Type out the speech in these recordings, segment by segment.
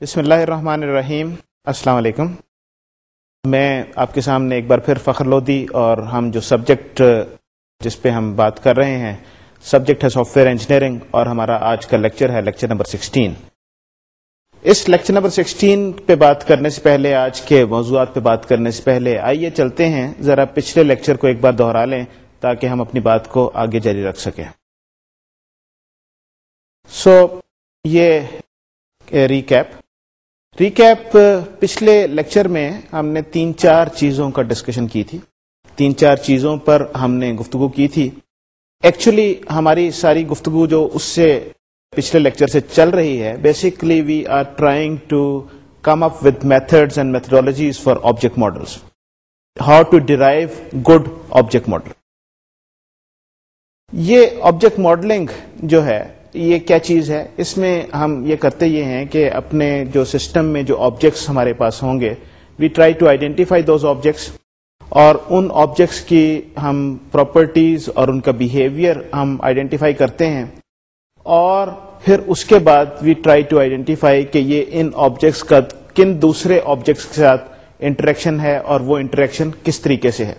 بسم اللہ الرحمن الرحیم۔ السلام علیکم۔ میں آپ کے سامنے ایک بار پھر فخر لودی اور ہم جو سبجیکٹ جس پہ ہم بات کر رہے ہیں سبجیکٹ ہے سافٹ ویئر انجینئرنگ اور ہمارا آج کا لیکچر ہے لیکچر نمبر سکسٹین اس لیکچر نمبر سکسٹین پہ بات کرنے سے پہلے آج کے موضوعات پہ بات کرنے سے پہلے آئیے چلتے ہیں۔ ذرا پچھلے لیکچر کو ایک بار دوہرا لیں تاکہ ہم اپنی بات کو آگے جاری رکھ سکیں۔ سو so, یہ ریکیپ ریکیپ uh, پچھلے لیکچر میں ہم نے تین چار چیزوں کا ڈسکشن کی تھی۔ تین چار چیزوں پر ہم نے گفتگو کی تھی۔ ایکچولی ہماری ساری گفتگو جو اس سے پچھلے لیکچر سے چل رہی ہے basically we are trying to come up with methods and methodologies for object models how to derive good object model یہ آبجیکٹ ماڈلنگ جو ہے یہ کیا چیز ہے؟ اس میں ہم یہ کرتے یہ ہیں کہ اپنے جو سسٹم میں جو آبجیکٹس ہمارے پاس ہوں گے we try to identify those objects اور ان آبجیکٹس کی ہم پراپرٹیز اور ان کا بیہیویئر ہم آئیڈینٹیفائی کرتے ہیں اور پھر اس کے بعد وی ٹرائی ٹو آئیڈینٹیفائی کہ یہ ان آبجیکٹس کا کن دوسرے آبجیکٹس کے ساتھ انٹریکشن ہے اور وہ انٹریکشن کس طریقے سے ہے۔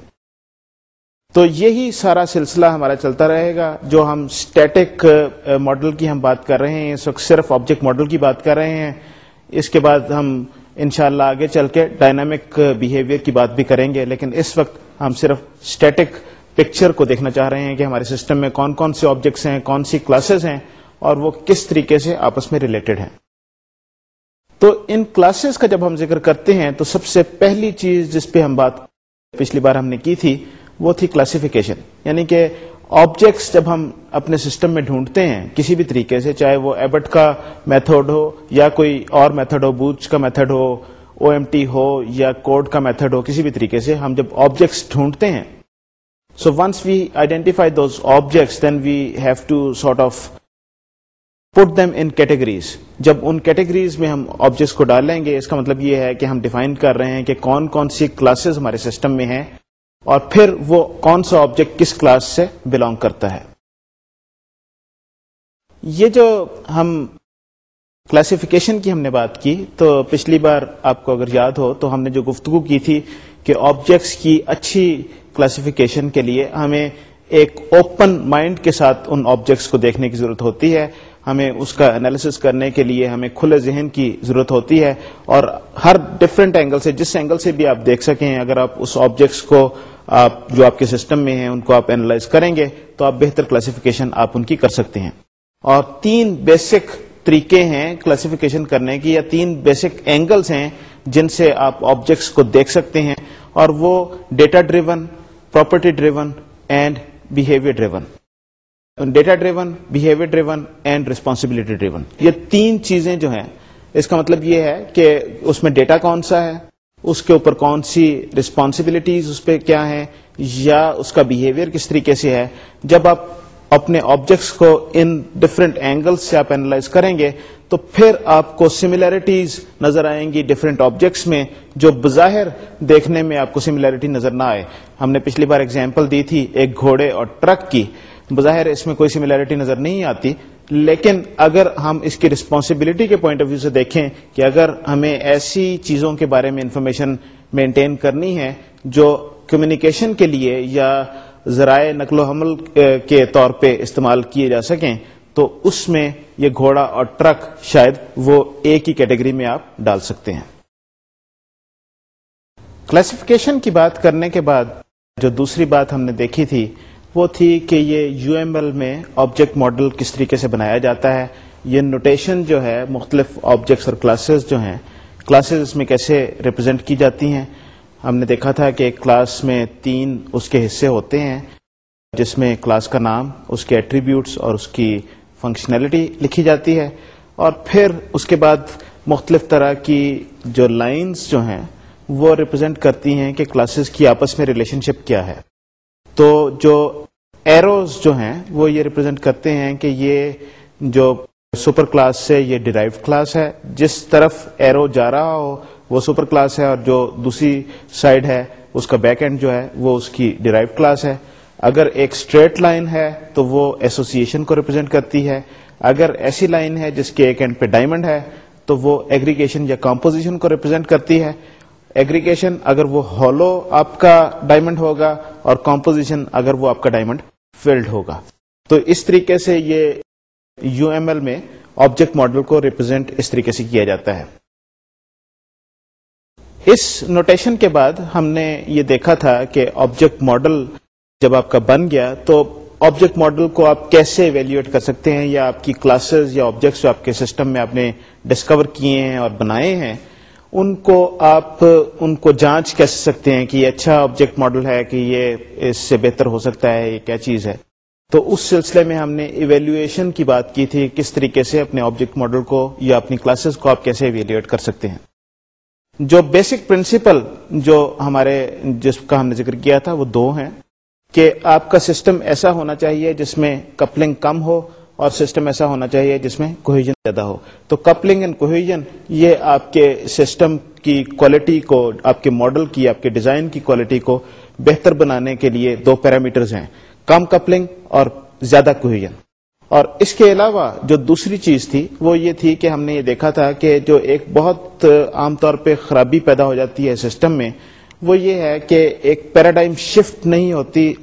تو یہی سارا سلسلہ ہمارا چلتا رہے گا، جو ہم اسٹیٹک ماڈل uh, کی ہم بات کر رہے ہیں، اس وقت صرف آبجیکٹ ماڈل کی بات کر رہے ہیں۔ اس کے بعد ہم انشاءاللہ آگے چل کے ڈائنامک بیہیویئر uh, کی بات بھی کریں گے، لیکن اس وقت ہم صرف اسٹیٹک پکچر کو دیکھنا چاہ رہے ہیں کہ ہمارے سسٹم میں کون کون سے آبجیکٹس ہیں، کون سی کلاسز ہیں اور وہ کس طریقے سے آپس میں ریلیٹڈ ہیں۔ تو ان کلاسز کا جب ہم ذکر کرتے ہیں، تو سب سے پہلی چیز جس پہ ہم بات پچھلی بار ہم نے کی تھی وہ تھی کلاسیفیکیشن یعنی کہ آبجیکٹس جب ہم اپنے سسٹم میں ڈھونڈتے ہیں کسی بھی طریقے سے، چاہے وہ ایبٹ کا میتھڈ ہو یا کوئی اور میتھڈ ہو بوچ کا میتھڈ ہو او ایم ٹی ہو یا کوڈ کا میتھڈ ہو، کسی بھی طریقے سے ہم جب آبجیکٹس ڈھونڈتے ہیں so once we identify those objects then we have to sort of put them in categories جب ان کیٹیگریز میں ہم آبجیکٹس کو ڈالیں گے، اس کا مطلب یہ ہے کہ ہم ڈیفائن کر رہے ہیں کہ کون کون سی کلاسز ہمارے سسٹم میں ہیں اور پھر وہ کون سا آبجیکٹ کس کلاس سے بلونگ کرتا ہے؟ یہ جو ہم کلاسیفیکیشن کی ہم نے بات کی، تو پچھلی بار آپ کو اگر یاد ہو، تو ہم نے جو گفتگو کی تھی کہ آبجیکٹس کی اچھی کلاسیفیکیشن کے لیے ہمیں ایک اوپن مائنڈ کے ساتھ ان آبجیکٹس کو دیکھنے کی ضرورت ہوتی ہے۔ ہمیں اس کا انالیس کرنے کے لیے ہمیں کھلے ذہن کی ضرورت ہوتی ہے اور ہر ڈفرینٹ اینگل سے، جس اینگل سے بھی آپ دیکھ سکیں، اگر آپ اس آبجیکٹس کو آپ، جو آپ کے سسٹم میں ہیں، ان کو آپ اینالائز کریں گے تو آپ بہتر کلاسیفیکیشن آپ ان کی کر سکتے ہیں۔ اور تین بیسک طریقے ہیں کلاسیفیکیشن کرنے کی، یا تین بیسک اینگلس ہیں جن سے آپ آبجیکٹس کو دیکھ سکتے ہیں اور وہ data driven property driven and behaviour driven data driven behaviour driven and responsibility driven یہ تین چیزیں جو ہیں، اس کا مطلب یہ ہے کہ اس میں ڈیٹا کون سا ہے، اس کے اوپر کون سی ریسپانسبلٹیز اس پہ کیا ہے یا اس کا بہیویئر کس طریقے سے ہے۔ جب آپ اپنے آبجیکٹس کو ان ڈفرینٹ اینگلس سے آپ اینالائز کریں گے، تو پھر آپ کو سملیرٹیز نظر آئیں گی ڈفرینٹ آبجیکٹس میں، جو بظاہر دیکھنے میں آپ کو سملیرٹی نظر نہ آئے۔ ہم نے پچھلی بار اگزامپل دی تھی ایک گھوڑے اور ٹرک کی۔ بظاہر اس میں کوئی سملیرٹی نظر نہیں آتی، لیکن اگر ہم اس کی رسپانسبلٹی کے پوائنٹ آف ویو سے دیکھیں کہ اگر ہمیں ایسی چیزوں کے بارے میں انفارمیشن مینٹین کرنی ہے جو کمیونیکیشن کے لیے یا ذرائع نقل و حمل کے طور پہ استعمال کیے جا سکیں، تو اس میں یہ گھوڑا اور ٹرک شاید وہ ایک ہی کیٹیگری میں آپ ڈال سکتے ہیں۔ کلاسیفیکیشن کی بات کرنے کے بعد جو دوسری بات ہم نے دیکھی تھی وہ تھی کہ یہ یو ایم ایل میں آبجیکٹ ماڈل کس طریقے سے بنایا جاتا ہے، یہ نوٹیشن جو ہے، مختلف آبجیکٹس اور کلاسز جو ہیں کلاسز اس میں کیسے ریپرزینٹ کی جاتی ہیں؟ ہم نے دیکھا تھا کہ ایک کلاس میں تین اس کے حصے ہوتے ہیں، جس میں کلاس کا نام، اس کے ایٹریبیوٹس اور اس کی فنکشنلٹی لکھی جاتی ہے۔ اور پھر اس کے بعد مختلف طرح کی جو لائنز جو ہیں، وہ ریپرزینٹ کرتی ہیں کہ کلاسز کی آپس میں ریلیشن شپ کیا ہے۔ تو جو ایروز جو ہیں، وہ یہ ریپرزینٹ کرتے ہیں کہ یہ جو سپر کلاس سے یہ ڈیرائیو کلاس ہے. جس طرف ایرو جا رہا ہو، وہ سپر کلاس ہے اور جو دوسری سائڈ ہے، اس کا بیک اینڈ جو ہے، وہ اس کی ڈیرائیو کلاس ہے. اگر ایک اسٹریٹ لائن ہے، تو وہ ایسوسیشن کو ریپرزینٹ کرتی ہے. اگر ایسی لائن ہے جس کے ایک اینڈ پہ ڈائمنڈ ہے، تو وہ ایگریگیشن یا کمپوزیشن کو ریپرزینٹ کرتی ہے. ایگریگیشن اگر وہ ہالو آپ کا ڈائمنڈ ہوگا اور کمپوزیشن اگر وہ آپ کا ڈائمنڈ فیلڈ ہوگا۔ تو اس طریقے سے یہ یو ایم ایل میں آبجیکٹ ماڈل کو ریپرزینٹ اس طریقے سے کیا جاتا ہے۔ اس نوٹیشن کے بعد ہم نے یہ دیکھا تھا کہ آبجیکٹ ماڈل جب آپ کا بن گیا تو آبجیکٹ ماڈل کو آپ کیسے ایویلویٹ کر سکتے ہیں یا آپ کی کلاسز یا آبجیکٹس جو آپ کے سسٹم میں آپ نے ڈسکور کیے ہیں اور بنائے ہیں ان کو آپ، ان کو جانچ کیسے سکتے ہیں کہ یہ اچھا آبجیکٹ ماڈل ہے کہ یہ اس سے بہتر ہو سکتا ہے، یہ کیا چیز ہے؟ تو اس سلسلے میں ہم نے ایویلویشن کی بات کی تھی، کس طریقے سے اپنے آبجیکٹ ماڈل کو یا اپنی کلاسز کو آپ کیسے ایویلویٹ کر سکتے ہیں۔ جو بیسک پرنسپل جو ہمارے، جس کا ہم نے ذکر کیا تھا، وہ دو ہیں کہ آپ کا سسٹم ایسا ہونا چاہیے جس میں کپلنگ کم ہو اور سسٹم ایسا ہونا چاہیے جس میں کوہیجن زیادہ ہو۔ تو کپلنگ اینڈ کوہیجن یہ آپ کے سسٹم کی کوالٹی کو، آپ کے ماڈل کی، آپ کے ڈیزائن کی کوالٹی کو بہتر بنانے کے لیے دو پیرامیٹرز ہیں۔ کم کپلنگ اور زیادہ کوہیجن اور اس کے علاوہ جو دوسری چیز تھی، وہ یہ تھی کہ ہم نے یہ دیکھا تھا کہ جو ایک بہت عام طور پہ خرابی پیدا ہو جاتی ہے سسٹم میں، وہ یہ ہے کہ ایک پیراڈائم شفٹ نہیں ہوتی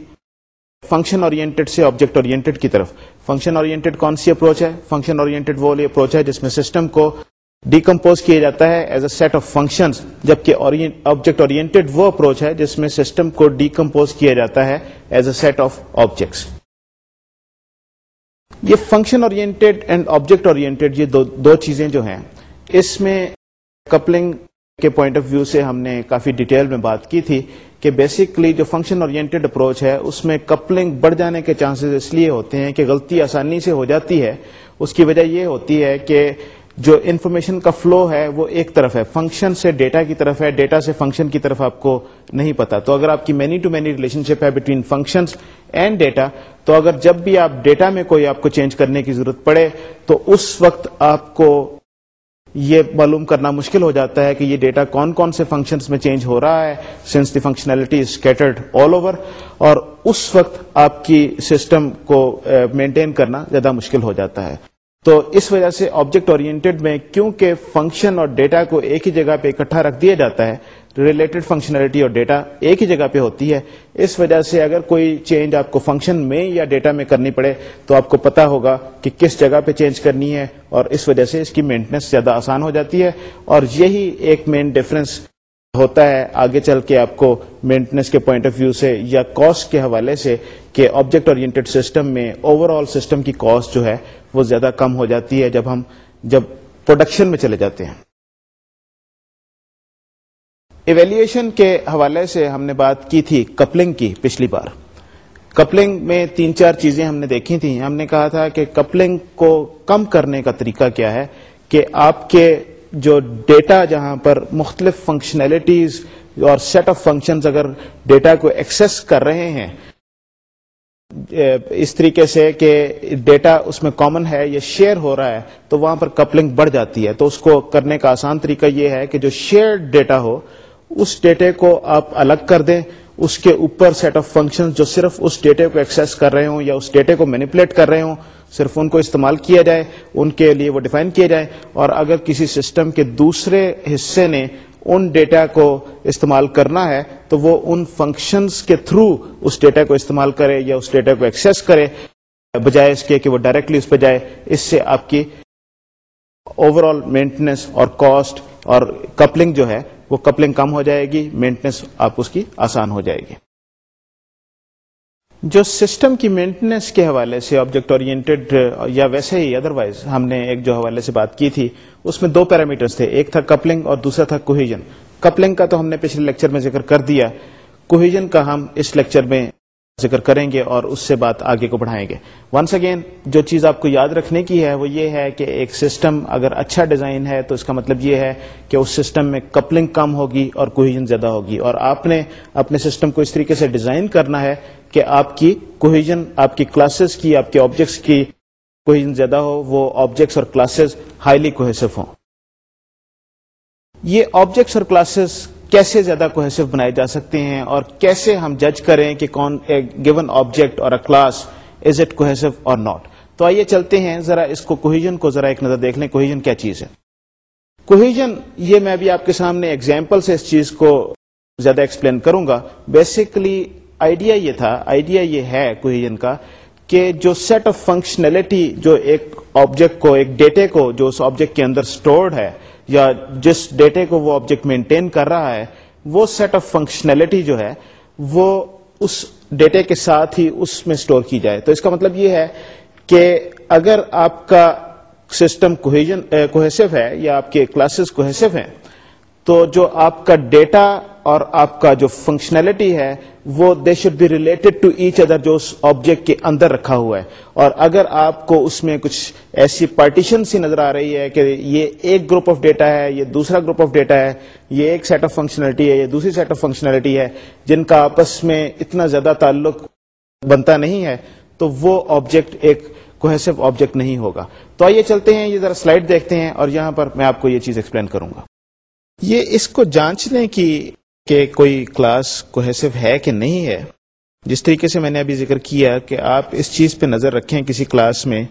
فنکشن اورینٹیڈ سے آبجیکٹ اورینٹیڈ کی طرف۔ فنکشن اورینٹیڈ کون سی اپروچ ہے؟ فنکشن اورینٹیڈ وہ اپروچ ہے جس میں سسٹم کو ڈیکمپوز کیا جاتا ہے as a set of function جبکہ آبجیکٹ اورینٹیڈ وہ اپروچ ہے جس میں سسٹم کو ڈیکمپوز کیا جاتا ہے as a set of objects یہ function oriented and object oriented یہ دو دو چیزیں جو ہیں۔ اس میں کپلنگ کے پوائنٹ آف ویو سے ہم نے کافی ڈیٹیل میں بات کی تھی۔ کہ بیسکلی جو فنکشن اورینٹیڈ اپروچ ہے، اس میں کپلنگ بڑھ جانے کے چانسز اس لیے ہوتے ہیں کہ غلطی آسانی سے ہو جاتی ہے۔ اس کی وجہ یہ ہوتی ہے کہ جو انفارمیشن کا فلو ہے وہ ایک طرف ہے۔ فنکشن سے ڈیٹا کی طرف ہے ڈیٹا سے فنکشن کی طرف آپ کو نہیں پتا۔ تو اگر آپ کی many to many relationship ہے بٹوین فنکشن اینڈ ڈیٹا تو اگر جب بھی آپ ڈیٹا میں کوئی آپ کو چینج کرنے کی ضرورت پڑے، تو اس وقت آپ کو یہ معلوم کرنا مشکل ہو جاتا ہے کہ یہ ڈیٹا کون کون سے فنکشنز میں چینج ہو رہا ہے since the functionality scattered all over اور اس وقت آپ کی سسٹم کو eh, مینٹین کرنا زیادہ مشکل ہو جاتا ہے۔ تو اس وجہ سے آبجیکٹ اورینٹیڈ میں کیونکہ فنکشن اور ڈیٹا کو ایک ہی جگہ پہ اکٹھا رکھ دیا جاتا ہے ریلیٹڈ فنکشنلٹی اور ڈیٹا ایک ہی جگہ پہ ہوتی ہے۔ اس وجہ سے اگر کوئی چینج آپ کو فنکشن میں یا ڈیٹا میں کرنی پڑے تو آپ کو پتا ہوگا کہ کس جگہ پہ چینج کرنی ہے اور اس وجہ سے اس کی مینٹنس زیادہ آسان ہو جاتی ہے اور یہی ایک مین ڈفرنس ہوتا ہے آگے چل کے آپ کو مینٹنس کے پوائنٹ آف ویو سے یا کاسٹ کے حوالے سے کہ آبجیکٹ اورینٹیڈ سسٹم میں اوور آل سسٹم کی کاسٹ جو ہے وہ زیادہ کم ہو جاتی ہے جب ہم جب پروڈکشن میں چلے جاتے ہیں۔ ایویلویشن کے حوالے سے ہم نے بات کی تھی کپلنگ کی پچھلی بار۔ کپلنگ میں تین چار چیزیں ہم نے دیکھی تھیں۔ ہم نے کہا تھا کہ کپلنگ کو کم کرنے کا طریقہ کیا ہے کہ آپ کے جو ڈیٹا جہاں پر مختلف فنکشنلٹیز اور سیٹ آف فنکشنز اگر ڈیٹا کو ایکسس کر رہے ہیں، اس طریقے سے کہ ڈیٹا اس میں کامن ہے یا شیئر ہو رہا ہے، تو وہاں پر کپلنگ بڑھ جاتی ہے۔ تو اس کو کرنے کا آسان طریقہ یہ ہے کہ جو شیئر ڈیٹا ہو اس ڈیٹے کو آپ الگ کر دیں، اس کے اوپر سیٹ آف فنکشن جو صرف اس ڈیٹے کو ایکسس کر رہے ہوں یا اس ڈیٹے کو مینیپولیٹ کر رہے ہوں، صرف ان کو استعمال کیا جائے، ان کے لیے وہ ڈیفائن کیا جائے۔ اور اگر کسی سسٹم کے دوسرے حصے نے ان ڈیٹا کو استعمال کرنا ہے، تو وہ ان فنکشنز کے تھرو اس ڈیٹا کو استعمال کرے یا اس ڈیٹا کو ایکسس کرے، بجائے اس کے کہ وہ ڈائریکٹلی اس پہ جائے۔ اس سے آپ کی اوور آل مینٹیننس اور کاسٹ اور کپلنگ جو ہے وہ کپلنگ کم ہو جائے گی مینٹنس آپ اس کی آسان ہو جائے گی۔ جو سسٹم کی مینٹننس کے حوالے سے آبجیکٹ اورینٹیڈ یا ویسے ہی ادروائز ہم نے ایک جو حوالے سے بات کی تھی، اس میں دو پیرامیٹرز تھے، ایک تھا کپلنگ اور دوسرا تھا کوہیجن کپلنگ کا تو ہم نے پچھلے لیکچر میں ذکر کر دیا۔ کوہیجن کا ہم اس لیکچر میں ذکر کریں گے اور اس سے بات آگے کو بڑھائیں گے۔ ونس اگین جو چیز آپ کو یاد رکھنے کی ہے وہ یہ ہے کہ ایک سسٹم اگر اچھا ڈیزائن ہے تو اس کا مطلب یہ ہے کہ اس سسٹم میں کپلنگ کم ہوگی اور کوہیجن زیادہ ہوگی۔ اور آپ نے اپنے سسٹم کو اس طریقے سے ڈیزائن کرنا ہے کہ آپ کی کوہیجن آپ کی کلاسز کی، آپ کے آبجیکٹس کی کوہیجن زیادہ ہو، وہ آبجیکٹس اور کلاسز ہائیلی کوہیسو ہوں۔ یہ آبجیکٹس اور کلاسز کیسے زیادہ کوہیسو بنائے جا سکتے ہیں اور کیسے ہم جج کریں کہ کون a given object or a class is it cohesive or not تو آئیے چلتے ہیں، ذرا اس کو کوہیجن کو ذرا ایک نظر دیکھ لیں کوہیجن کیا چیز ہے؟ کوہیجن یہ میں ابھی آپ کے سامنے ایگزامپل سے اس چیز کو زیادہ ایکسپلین کروں گا۔ بیسکلی آئیڈیا یہ تھا آئیڈیا یہ ہے کوہیجن کا کہ جو سیٹ آف فنکشنلٹی جو ایک آبجیکٹ کو، ایک ڈیٹے کو جو اس آبجیکٹ کے اندر اسٹورڈ ہے یا جس ڈیٹے کو وہ آبجیکٹ مینٹین کر رہا ہے، وہ سیٹ آف فنکشنلٹی جو ہے، وہ اس ڈیٹے کے ساتھ ہی اس میں اسٹور کی جائے۔ تو اس کا مطلب یہ ہے کہ اگر آپ کا سسٹم کوہیسو ہے یا آپ کے کلاسز کوہیسو ہیں، تو جو آپ کا ڈیٹا اور آپ کا جو فنکشنلٹی ہے وہ they should be related to each other جو اس آبجیکٹ کے اندر رکھا ہوا ہے۔ اور اگر آپ کو اس میں کچھ ایسی پارٹیشن سی نظر آ رہی ہے کہ یہ ایک گروپ آف ڈیٹا ہے، یہ دوسرا گروپ آف ڈیٹا ہے، یہ ایک سیٹ آف فنکشنلٹی ہے، یہ دوسری سیٹ آف فنکشنلٹی ہے، جن کا آپس میں اتنا زیادہ تعلق بنتا نہیں ہے، تو وہ آبجیکٹ ایک کوہیسو آبجیکٹ نہیں ہوگا۔ تو آئیے چلتے ہیں، یہ ذرا سلائڈ دیکھتے ہیں اور یہاں پر میں آپ کو یہ چیز ایکسپلین کروں گا۔ یہ اس کو جانچ لیں کہ کوئی کلاس کوہیسو ہے کہ نہیں ہے؟ جس طریقے سے میں نے ابھی ذکر کیا کہ آپ اس چیز پہ نظر رکھیں کسی کلاس میں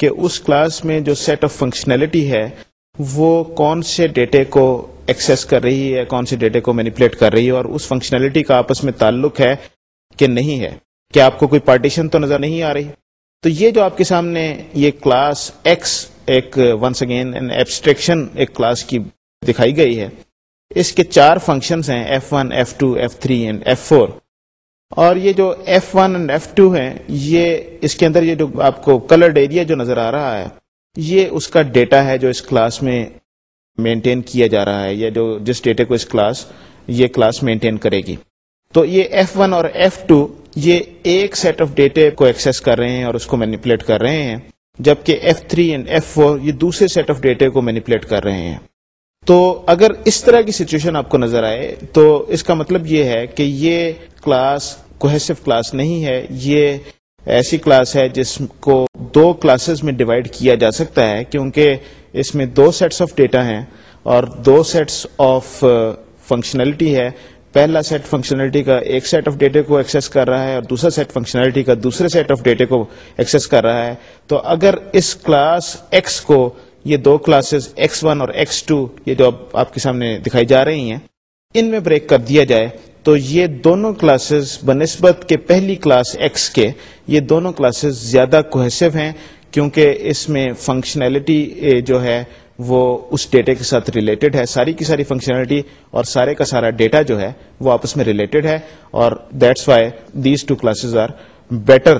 کہ اس کلاس میں جو سیٹ آف فنکشنلٹی ہے، وہ کون سے ڈیٹے کو ایکسس کر رہی ہے، کون سے ڈیٹے کو مینیپولیٹ کر رہی ہے، اور اس فنکشنلٹی کا آپس میں تعلق ہے کہ نہیں ہے؟ کہ آپ کو کوئی پارٹیشن تو نظر نہیں آ رہی؟ تو یہ جو آپ کے سامنے یہ کلاس ایکس ایک ونس اگین ایبسٹریکشن ایک کلاس کی دکھائی گئی ہے اس کے چار فنکشنز ہیں F one F two F three and F four اور یہ جو F one and F two ہیں، یہ اس کے اندر یہ جو آپ کو کلرڈ ایریا جو نظر آ رہا ہے، یہ اس کا ڈیٹا ہے جو اس کلاس میں مینٹین کیا جا رہا ہے، یا جو جس ڈیٹے کو اس کلاس یہ کلاس مینٹین کرے گی۔ تو یہ ایف ون اور ایف ٹو یہ ایک سیٹ آف ڈیٹے کو ایکسس کر رہے ہیں اور اس کو مینیپولیٹ کر رہے ہیں، جبکہ F three and F four یہ دوسرے سیٹ آف ڈیٹے کو مینیپولیٹ کر رہے ہیں۔ تو اگر اس طرح کی سچویشن آپ کو نظر آئے، تو اس کا مطلب یہ ہے کہ یہ کلاس کوہیسو کلاس نہیں ہے، یہ ایسی کلاس ہے جس کو دو کلاسز میں ڈیوائڈ کیا جا سکتا ہے، کیونکہ اس میں دو سیٹس آف ڈیٹا ہیں اور دو سیٹس آف فنکشنلٹی ہے۔ پہلا سیٹ فنکشنلٹی کا ایک سیٹ آف ڈیٹے کو ایکسس کر رہا ہے اور دوسرا سیٹ فنکشنلٹی کا دوسرے سیٹ آف ڈیٹے کو ایکسس کر رہا ہے۔ تو اگر اس کلاس ایکس کو یہ دو کلاسز ایکس ون اور ایکس ٹو یہ جو آپ کے سامنے دکھائی جا رہی ہیں، ان میں بریک کر دیا جائے تو یہ دونوں کلاسز بنسبت کے پہلی کلاس ایکس کے یہ دونوں کلاسز زیادہ کوہیسو ہیں کیونکہ اس میں فنکشنلٹی جو ہے، وہ اس ڈیٹے کے ساتھ ریلیٹڈ ہے۔ ساری کی ساری فنکشنلٹی اور سارے کا سارا ڈیٹا جو ہے، وہ آپس میں ریلیٹڈ ہے اور that's why these two classes are better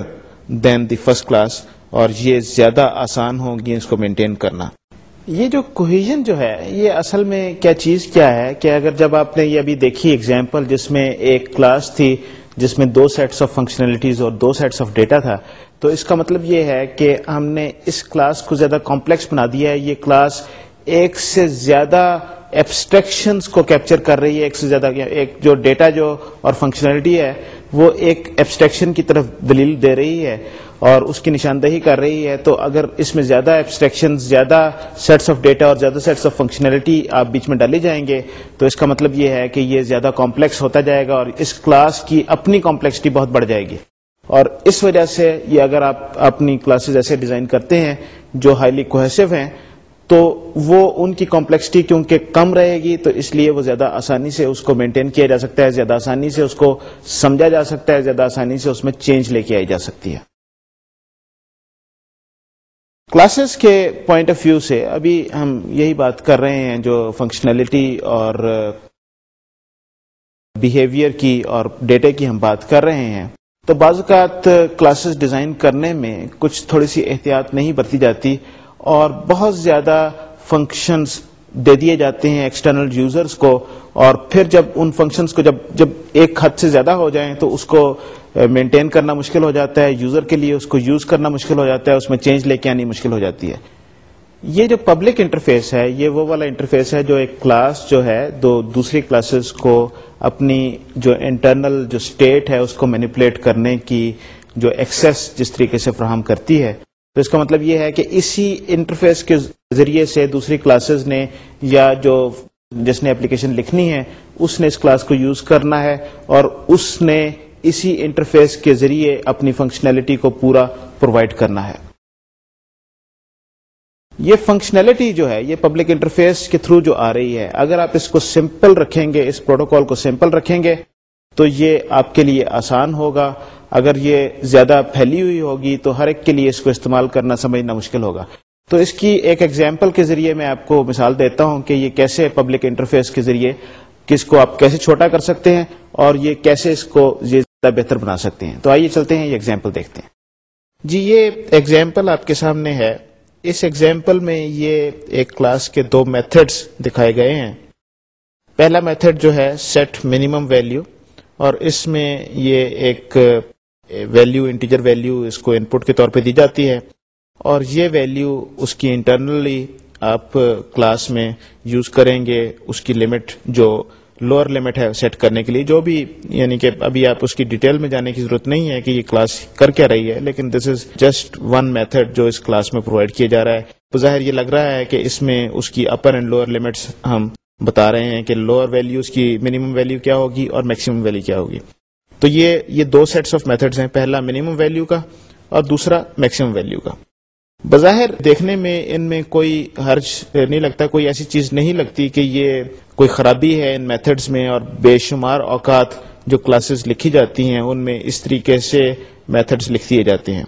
than the first class اور یہ زیادہ آسان ہوگی اس کو مینٹین کرنا۔ یہ جو کوہیژن جو ہے، یہ اصل میں کیا چیز کیا ہے کہ اگر جب آپ نے یہ ابھی دیکھی اگزامپل جس میں ایک کلاس تھی جس میں دو سیٹس آف فنکشنلٹیز اور دو سیٹس آف ڈیٹا تھا، تو اس کا مطلب یہ ہے کہ ہم نے اس کلاس کو زیادہ کمپلیکس بنا دیا ہے، یہ کلاس ایک سے زیادہ ایبسٹریکشنس کو کیپچر کر رہی ہے، ایک سے زیادہ ایک جو ڈیٹا جو اور فنکشنلٹی ہے، وہ ایک ایبسٹریکشن کی طرف دلیل دے رہی ہے اور اس کی نشاندہی کر رہی ہے۔ تو اگر اس میں زیادہ ایبسٹریکشن زیادہ سیٹس آف ڈیٹا اور زیادہ سیٹس آف فنکشنلٹی آپ بیچ میں ڈالے جائیں گے، تو اس کا مطلب یہ ہے کہ یہ زیادہ کمپلیکس ہوتا جائے گا اور اس کلاس کی اپنی کمپلیکسٹی بہت بڑھ جائے گی۔ اور اس وجہ سے یہ اگر آپ اپنی کلاسز ایسے ڈیزائن کرتے ہیں جو ہائیلی کوہیسو ہیں تو وہ ان کی کمپلیکسٹی کیونکہ کم رہے گی، تو اس لیے وہ زیادہ آسانی سے اس کو مینٹین کیا جا سکتا ہے، زیادہ آسانی سے اس کو سمجھا جا سکتا ہے، زیادہ آسانی سے اس میں چینج لے کے آئی جا سکتی ہے۔ کلاسز کے پوائنٹ آف ویو سے ابھی ہم یہی بات کر رہے ہیں جو فنکشنلٹی اور بیہیویئر کی اور ڈیٹا کی ہم بات کر رہے ہیں۔ تو بعض اوقات کلاسز ڈیزائن کرنے میں کچھ تھوڑی سی احتیاط نہیں برتی جاتی اور بہت زیادہ فنکشنز دے دیے جاتے ہیں ایکسٹرنل یوزرز کو، اور پھر جب ان فنکشنز کو جب جب ایک حد سے زیادہ ہو جائیں تو اس کو مینٹین کرنا مشکل ہو جاتا ہے یوزر کے لیے اس کو یوز کرنا مشکل ہو جاتا ہے، اس میں چینج لے کے آنی مشکل ہو جاتی ہے۔ یہ جو پبلک انٹرفیس ہے، یہ وہ والا انٹرفیس ہے جو ایک کلاس جو ہے، دو دوسری کلاسز کو اپنی جو انٹرنل جو اسٹیٹ ہے، اس کو مینیپولیٹ کرنے کی جو ایکسس جس طریقے سے فراہم کرتی ہے۔ تو اس کا مطلب یہ ہے کہ اسی انٹرفیس کے ذریعے سے دوسری کلاسز نے یا جو جس نے اپلیکیشن لکھنی ہے، اس نے اس کلاس کو یوز کرنا ہے اور اس نے اسی انٹرفیس کے ذریعے اپنی فنکشنلٹی کو پورا پرووائڈ کرنا ہے۔ یہ فنکشنلٹی جو ہے، یہ پبلک انٹرفیس کے تھرو جو آ رہی ہے، اگر آپ اس کو سمپل رکھیں گے، اس پروٹوکال کو سمپل رکھیں گے، تو یہ آپ کے لیے آسان ہوگا۔ اگر یہ زیادہ پھیلی ہوئی ہوگی تو ہر ایک کے لیے اس کو استعمال کرنا سمجھنا مشکل ہوگا۔ تو اس کی ایک ایگزامپل کے ذریعے میں آپ کو مثال دیتا ہوں کہ یہ کیسے پبلک انٹرفیس کے ذریعے کس کو آپ کیسے چھوٹا کر سکتے ہیں اور یہ کیسے اس کو یہ زیادہ بہتر بنا سکتے ہیں۔ تو آئیے چلتے ہیں، یہ ایگزامپل دیکھتے ہیں۔ جی یہ ایگزامپل آپ کے سامنے ہے۔ اس ایگزامپل میں یہ ایک کلاس کے دو میتھڈس دکھائے گئے ہیں۔ پہلا میتھڈ جو ہے سیٹ منیمم ویلیو اور اس میں یہ ایک ویلیو انٹیجر ویلیو اس کو ان پٹ کے طور پہ دی جاتی ہے اور یہ ویلیو اس کی انٹرنلی آپ کلاس میں یوز کریں گے اس کی لمٹ جو لوور لمٹ ہے سیٹ کرنے کے لیے جو بھی یعنی کہ ابھی آپ اس کی ڈیٹیل میں جانے کی ضرورت نہیں ہے کہ یہ کلاس کر کیا رہی ہے لیکن this is just one method جو اس کلاس میں پرووائڈ کیا جا رہا ہے تو ظاہر یہ لگ رہا ہے کہ اس میں اس کی اپر اینڈ لوور لمٹس ہم بتا رہے ہیں کہ لوور ویلو اس کی منیمم ویلو کیا ہوگی اور میکسیمم ویلو کیا ہوگی تو یہ یہ دو سیٹس آف میتھڈز ہیں، پہلا منیمم ویلو کا اور دوسرا میکسیمم ویلو کا۔ بظاہر دیکھنے میں ان میں کوئی حرج نہیں لگتا، کوئی ایسی چیز نہیں لگتی کہ یہ کوئی خرابی ہے ان میتھڈز میں اور بے شمار اوقات جو کلاسز لکھی جاتی ہیں، ان میں اس طریقے سے میتھڈز لکھ دیے جاتے ہیں۔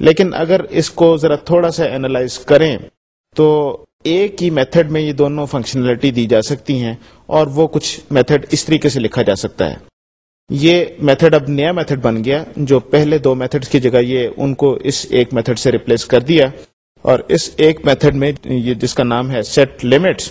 لیکن اگر اس کو ذرا تھوڑا سا اینالائز کریں تو ایک ہی میتھڈ میں یہ دونوں فنکشنلٹی دی جا سکتی ہیں اور وہ کچھ میتھڈ اس طریقے سے لکھا جا سکتا ہے۔ یہ میتھڈ اب نیا میتھڈ بن گیا جو پہلے دو میتھڈ کی جگہ یہ ان کو اس ایک میتھڈ سے ریپلیس کر دیا اور اس ایک میتھڈ میں یہ جس کا نام ہے set limits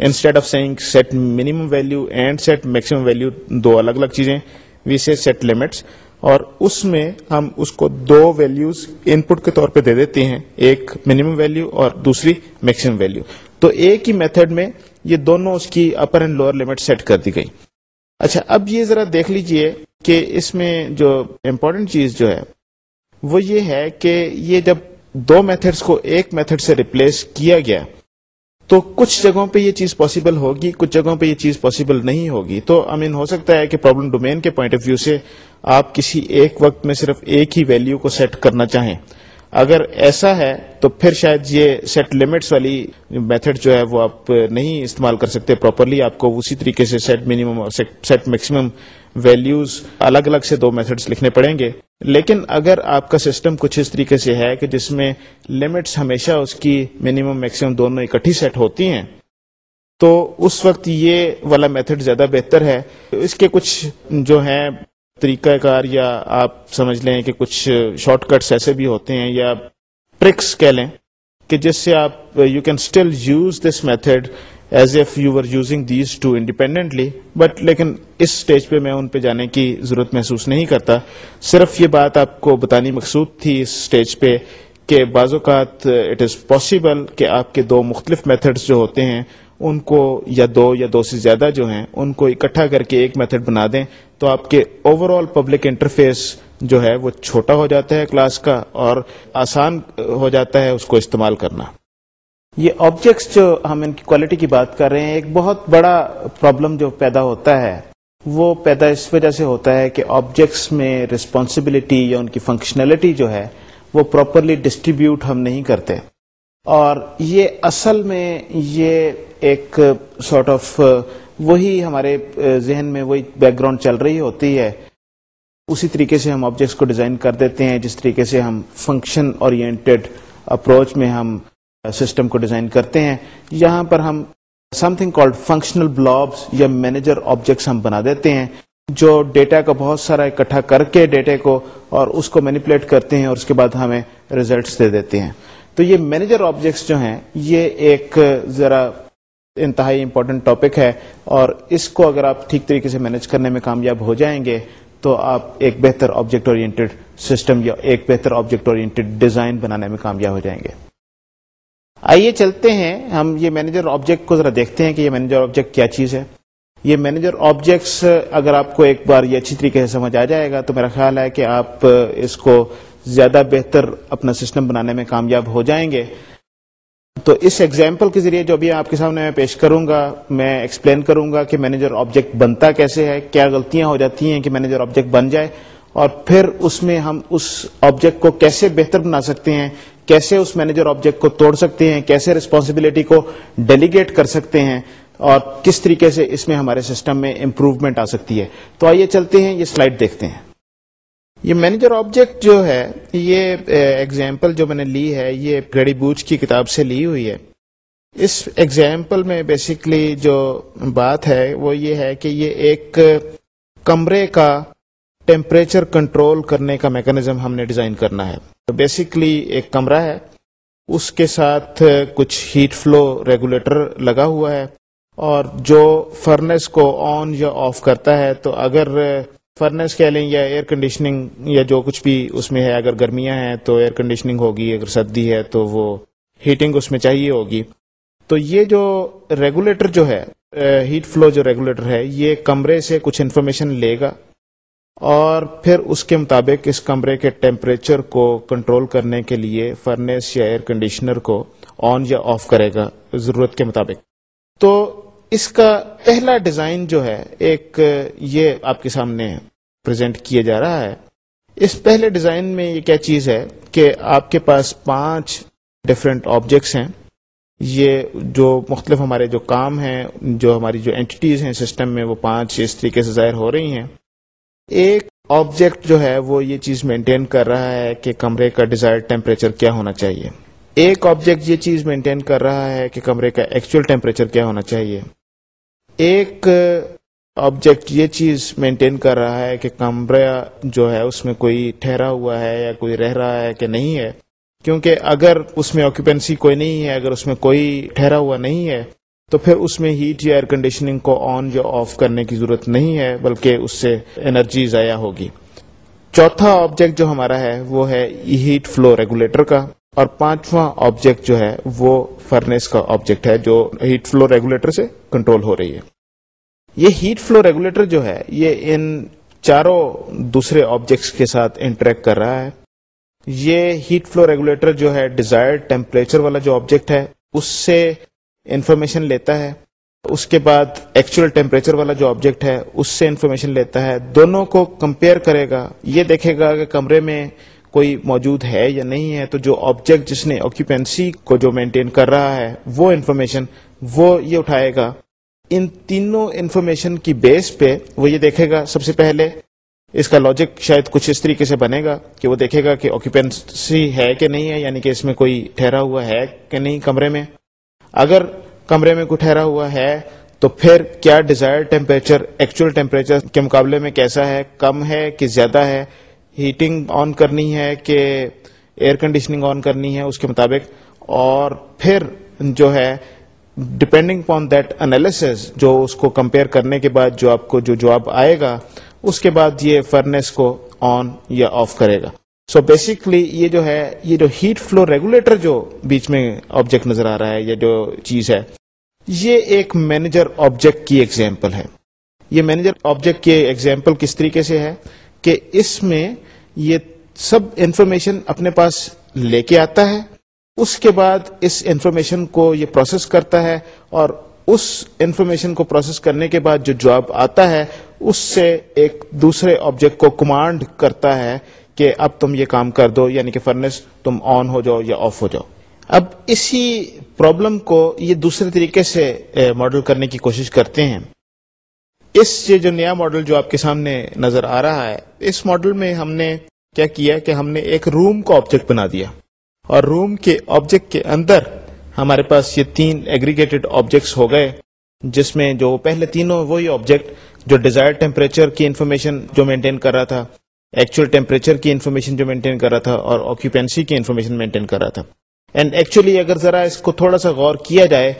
instead of saying set minimum value and set maximum value دو الگ الگ چیزیں وی سے سیٹ لمٹس اور اس میں ہم اس کو دو ویلوز ان پٹ کے طور پہ دے دیتے ہیں، ایک منیمم ویلو اور دوسری میکسیمم ویلو تو ایک ہی میتھڈ میں یہ دونوں اس کی upper and lower limit set کر دی گئی۔ اچھا اب یہ ذرا دیکھ لیجیے کہ اس میں جو امپورٹنٹ چیز جو ہے، وہ یہ ہے کہ یہ جب دو میتھڈس کو ایک میتھڈ سے ریپلیس کیا گیا، تو کچھ جگہوں پہ یہ چیز پاسبل ہوگی، کچھ جگہوں پہ یہ چیز پاسبل نہیں ہوگی۔ تو امین، ہو سکتا ہے کہ پرابلم ڈومین کے پوائنٹ آف ویو سے آپ کسی ایک وقت میں صرف ایک ہی ویلیو کو سیٹ کرنا چاہیں۔ اگر ایسا ہے تو پھر شاید یہ سیٹ لمٹس والی میتھڈ جو ہے وہ آپ نہیں استعمال کر سکتے پراپرلی آپ کو اسی طریقے سے سیٹ منیمم اور سیٹ میکسیمم ویلیوز الگ الگ سے دو میتھڈس لکھنے پڑیں گے. لیکن اگر آپ کا سسٹم کچھ اس طریقے سے ہے کہ جس میں لمٹس ہمیشہ اس کی منیمم میکسیمم دونوں اکٹھی سیٹ ہوتی ہیں، تو اس وقت یہ والا میتھڈ زیادہ بہتر ہے. اس کے کچھ جو ہیں طریقہ کار یا آپ سمجھ لیں کہ کچھ شارٹ کٹس ایسے بھی ہوتے ہیں یا ٹرکس کہہ لیں کہ جس سے آپ you can still use this method as if you are using these two independently but لیکن اس اسٹیج پہ میں ان پہ جانے کی ضرورت محسوس نہیں کرتا۔ صرف یہ بات آپ کو بتانی مقصود تھی اس اسٹیج پہ کہ بعض اوقات اٹ از پاسبل کہ آپ کے دو مختلف میتھڈس جو ہوتے ہیں ان کو یا دو یا دو سے زیادہ جو ہیں، ان کو اکٹھا کر کے ایک میتھڈ بنا دیں تو آپ کے اوور آل پبلک انٹرفیس جو ہے وہ چھوٹا ہو جاتا ہے کلاس کا اور آسان ہو جاتا ہے اس کو استعمال کرنا۔ یہ آبجیکٹس جو ہم ان کی کوالٹی کی بات کر رہے ہیں، ایک بہت بڑا پرابلم جو پیدا ہوتا ہے، وہ پیدا اس وجہ سے ہوتا ہے کہ آبجیکٹس میں ریسپانسبلٹی یا ان کی فنکشنلٹی جو ہے، وہ پراپرلی ڈسٹریبیوٹ ہم نہیں کرتے۔ اور یہ اصل میں یہ ایک سارٹ آف، وہی ہمارے ذہن میں وہی بیک گراؤنڈ چل رہی ہوتی ہے۔ اسی طریقے سے ہم آبجیکٹس کو ڈیزائن کر دیتے ہیں، جس طریقے سے ہم فنکشن اورینٹیڈ اپروچ میں ہم سسٹم کو ڈیزائن کرتے ہیں۔ یہاں پر ہم something called functional blobs یا مینیجر آبجیکٹس ہم بنا دیتے ہیں، جو ڈیٹا کا بہت سارا اکٹھا کر کے ڈیٹا کو اور اس کو مینیپولیٹ کرتے ہیں اور اس کے بعد ہمیں ریزلٹس دے دیتے ہیں۔ تو یہ مینیجر آبجیکٹس جو ہیں، یہ ایک ذرا انتہائی امپورٹنٹ ٹاپک ہے اور اس کو اگر آپ ٹھیک طریقے سے مینج کرنے میں کامیاب ہو جائیں گے، تو آپ ایک بہتر آبجیکٹ اورینٹیڈ سسٹم یا ایک بہتر آبجیکٹ اورینٹیڈ ڈیزائن بنانے میں کامیاب ہو جائیں گے۔ آئیے چلتے ہیں، ہم یہ مینیجر آبجیکٹ کو ذرا دیکھتے ہیں کہ یہ مینیجر آبجیکٹ کیا چیز ہے۔ یہ مینیجر آبجیکٹس اگر آپ کو ایک بار یہ اچھی طریقے سے سمجھ آ جائے گا، تو میرا خیال ہے کہ آپ اس کو زیادہ بہتر اپنا سسٹم بنانے میں کامیاب ہو جائیں گے۔ تو اس ایگزامپل کے ذریعے جو بھی آپ کے سامنے میں پیش کروں گا، میں ایکسپلین کروں گا کہ مینیجر آبجیکٹ بنتا کیسے ہے، کیا غلطیاں ہو جاتی ہیں کہ مینیجر آبجیکٹ بن جائے۔ اور پھر اس میں ہم اس آبجیکٹ کو کیسے بہتر بنا سکتے ہیں، کیسے اس مینیجر آبجیکٹ کو توڑ سکتے ہیں، کیسے ریسپانسبلٹی کو ڈیلیگیٹ کر سکتے ہیں اور کس طریقے سے اس میں ہمارے سسٹم میں امپروومنٹ آ سکتی ہے۔ تو آئیے چلتے ہیں، یہ سلائڈ دیکھتے ہیں۔ یہ مینیجر آبجیکٹ جو ہے، یہ eh, ایگزامپل جو میں نے لی ہے، یہ گڑی بوچ کی کتاب سے لی ہوئی ہے۔ اس ایگزامپل میں بیسکلی جو بات ہے، وہ یہ ہے کہ یہ ایک کمرے کا ٹیمپریچر کنٹرول کرنے کا میکانزم ہم نے ڈیزائن کرنا ہے۔ تو بیسکلی ایک کمرہ ہے، اس کے ساتھ کچھ ہیٹ فلو ریگولیٹر لگا ہوا ہے اور جو فرنس کو آن یا آف کرتا ہے، تو اگر فرنس کہہ لیں یا ایئر کنڈیشننگ یا جو کچھ بھی اس میں ہے، اگر گرمیاں ہیں تو ایئر کنڈیشننگ ہوگی، اگر سردی ہے تو وہ ہیٹنگ اس میں چاہیے ہوگی۔ تو یہ جو ریگولیٹر جو ہے ہیٹ فلو جو ریگولیٹر ہے، یہ کمرے سے کچھ انفارمیشن لے گا اور پھر اس کے مطابق اس کمرے کے ٹیمپریچر کو کنٹرول کرنے کے لیے فرنیس یا ایئر کنڈیشنر کو آن یا آف کرے گا، ضرورت کے مطابق۔ تو اس کا پہلا ڈیزائن جو ہے، ایک یہ آپ کے سامنے پریزنٹ کیا جا رہا ہے۔ اس پہلے ڈیزائن میں یہ کیا چیز ہے کہ آپ کے پاس پانچ ڈفرینٹ آبجیکٹس ہیں۔ یہ جو مختلف ہمارے جو کام ہیں، جو ہماری جو اینٹیز ہیں سسٹم میں، وہ پانچ اس طریقے سے ظاہر ہو رہی ہیں۔ ایک آبجیکٹ جو ہے، وہ یہ چیز مینٹین کر رہا ہے کہ کمرے کا ڈیزائر ٹیمپریچر کیا ہونا چاہیے۔ ایک آبجیکٹ یہ چیز مینٹین کر رہا ہے کہ کمرے کا ایکچوئل ٹیمپریچر کیا ہونا چاہیے۔ ایک آبجیکٹ یہ چیز مینٹین کر رہا ہے کہ کمرہ جو ہے اس میں کوئی ٹھہرا ہوا ہے یا کوئی رہ رہا ہے کہ نہیں ہے، کیونکہ اگر اس میں آکوپینسی کوئی نہیں ہے، اگر اس میں کوئی ٹھہرا ہوا نہیں ہے، تو پھر اس میں ہیٹ یا ایئر کنڈیشننگ کو آن یا آف کرنے کی ضرورت نہیں ہے، بلکہ اس سے انرجی ضائع ہوگی۔ چوتھا آبجیکٹ جو ہمارا ہے، وہ ہے ہیٹ فلو ریگولیٹر کا۔ اور پانچواں آبجیکٹ جو ہے وہ فرنیس کا آبجیکٹ ہے جو ہیٹ فلو ریگولیٹر سے کنٹرول ہو رہی ہے۔ یہ ہیٹ فلو ریگولیٹر جو ہے یہ ان چاروں دوسرے آبجیکٹس کے ساتھ انٹریکٹ کر رہا ہے۔ یہ ہیٹ فلو ریگولیٹر جو ہے ڈیزائر ٹیمپریچر والا جو آبجیکٹ ہے اس سے انفارمیشن لیتا ہے۔ اس کے بعد ایکچوئل ٹیمپریچر والا جو آبجیکٹ ہے اس سے انفارمیشن لیتا ہے۔ دونوں کو کمپیئر کرے گا۔ یہ دیکھے گا کہ کمرے میں کوئی موجود ہے یا نہیں ہے، تو جو آبجیکٹ جس نے آکوپینسی کو جو مینٹین کر رہا ہے، وہ انفارمیشن وہ یہ اٹھائے گا۔ ان تینوں انفارمیشن کی بیس پہ وہ یہ دیکھے گا۔ سب سے پہلے اس کا لاجک شاید کچھ اس طریقے سے بنے گا کہ وہ دیکھے گا کہ آکوپینسی ہے کہ نہیں ہے یعنی کہ اس میں کوئی ٹھہرا ہوا ہے کہ نہیں کمرے میں۔ اگر کمرے میں کوئی ٹھہرا ہوا ہے، تو پھر کیا ڈیزائر ٹیمپریچر ایکچوئل ٹیمپریچر کے مقابلے میں کیسا ہے، کم ہے کہ زیادہ ہے؟ ہیٹنگ آن کرنی ہے کہ ایئر کنڈیشننگ آن کرنی ہے اس کے مطابق، اور پھر جو ہے ڈپینڈنگ پون دیٹ انالیس جو اس کو کمپیئر کرنے کے بعد جو آپ کو جو جواب آئے گا، اس کے بعد یہ فرنیس کو آن یا آف کرے گا۔ سو so بیسکلی یہ جو ہے، یہ جو ہیٹ فلو ریگولیٹر جو بیچ میں آبجیکٹ نظر آ رہا ہے، یہ جو چیز ہے، یہ ایک مینیجر آبجیکٹ کی ایگزامپل ہے۔ یہ مینیجر آبجیکٹ کی ایگزامپل کس طریقے سے ہے؟ کہ اس میں یہ سب انفارمیشن اپنے پاس لے کے آتا ہے، اس کے بعد اس انفارمیشن کو یہ پروسیس کرتا ہے اور اس انفارمیشن کو پروسیس کرنے کے بعد جو جواب آتا ہے، اس سے ایک دوسرے آبجیکٹ کو کمانڈ کرتا ہے کہ اب تم یہ کام کر دو یعنی کہ فرنس تم آن ہو جاؤ یا آف ہو جاؤ۔ اب اسی پرابلم کو یہ دوسرے طریقے سے ماڈل کرنے کی کوشش کرتے ہیں۔ اس سے جو نیا ماڈل جو آپ کے سامنے نظر آ رہا ہے، اس ماڈل میں ہم نے کیا کیا کہ ہم نے ایک روم کو آبجیکٹ بنا دیا۔ اور روم کے آبجیکٹ کے اندر ہمارے پاس یہ تین ایگریگیٹڈ آبجیکٹس ہو گئے، جس میں جو پہلے تینوں وہی آبجیکٹ جو ڈیزائر ٹیمپریچر کی انفارمیشن جو مینٹین کر رہا تھا ایکچوئل ٹیمپریچر کی انفارمیشن جو مینٹین کر رہا تھا اور آکوپینسی کی انفارمیشن مینٹین کر رہا تھا۔ اینڈ ایکچولی اگر ذرا اس کو تھوڑا سا غور کیا جائے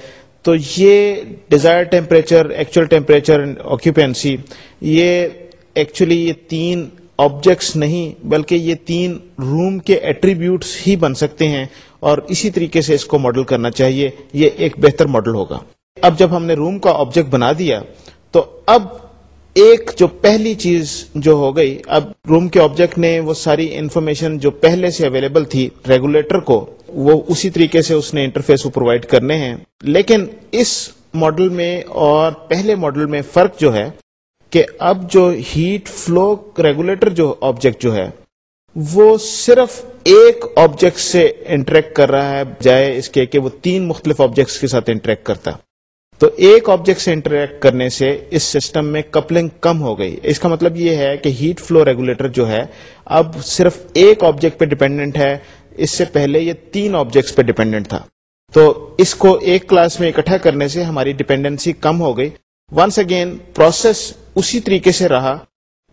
تو یہ desire temperature actual temperature occupancy یہ ایکچولی یہ تین آبجیکٹس نہیں، بلکہ یہ تین روم کے ایٹریبیوٹس ہی بن سکتے ہیں اور اسی طریقے سے اس کو ماڈل کرنا چاہیے، یہ ایک بہتر ماڈل ہوگا۔ اب جب ہم نے روم کا آبجیکٹ بنا دیا، تو اب ایک جو پہلی چیز جو ہو گئی، اب روم کے آبجیکٹ نے وہ ساری انفارمیشن جو پہلے سے اویلیبل تھی ریگولیٹر کو وہ اسی طریقے سے اس نے انٹرفیس کو پرووائڈ کرنے ہیں۔ لیکن اس ماڈل میں اور پہلے ماڈل میں فرق جو ہے کہ اب جو ہیٹ فلو ریگولیٹر جو آبجیکٹ جو ہے، وہ صرف ایک آبجیکٹ سے انٹریکٹ کر رہا ہے جائے اس کے کہ وہ تین مختلف آبجیکٹس کے ساتھ انٹریکٹ کرتا۔ تو ایک آبجیکٹ سے انٹریکٹ کرنے سے اس سسٹم میں کپلنگ کم ہو گئی۔ اس کا مطلب یہ ہے کہ ہیٹ فلو ریگولیٹر جو ہے، اب صرف ایک آبجیکٹ پہ ڈیپینڈنٹ ہے۔ اس سے پہلے یہ تین آبجیکٹس پہ ڈیپینڈنٹ تھا۔ تو اس کو ایک کلاس میں اکٹھا کرنے سے ہماری ڈیپینڈنسی کم ہو گئی۔ ونس اگین پروسیس اسی طریقے سے رہا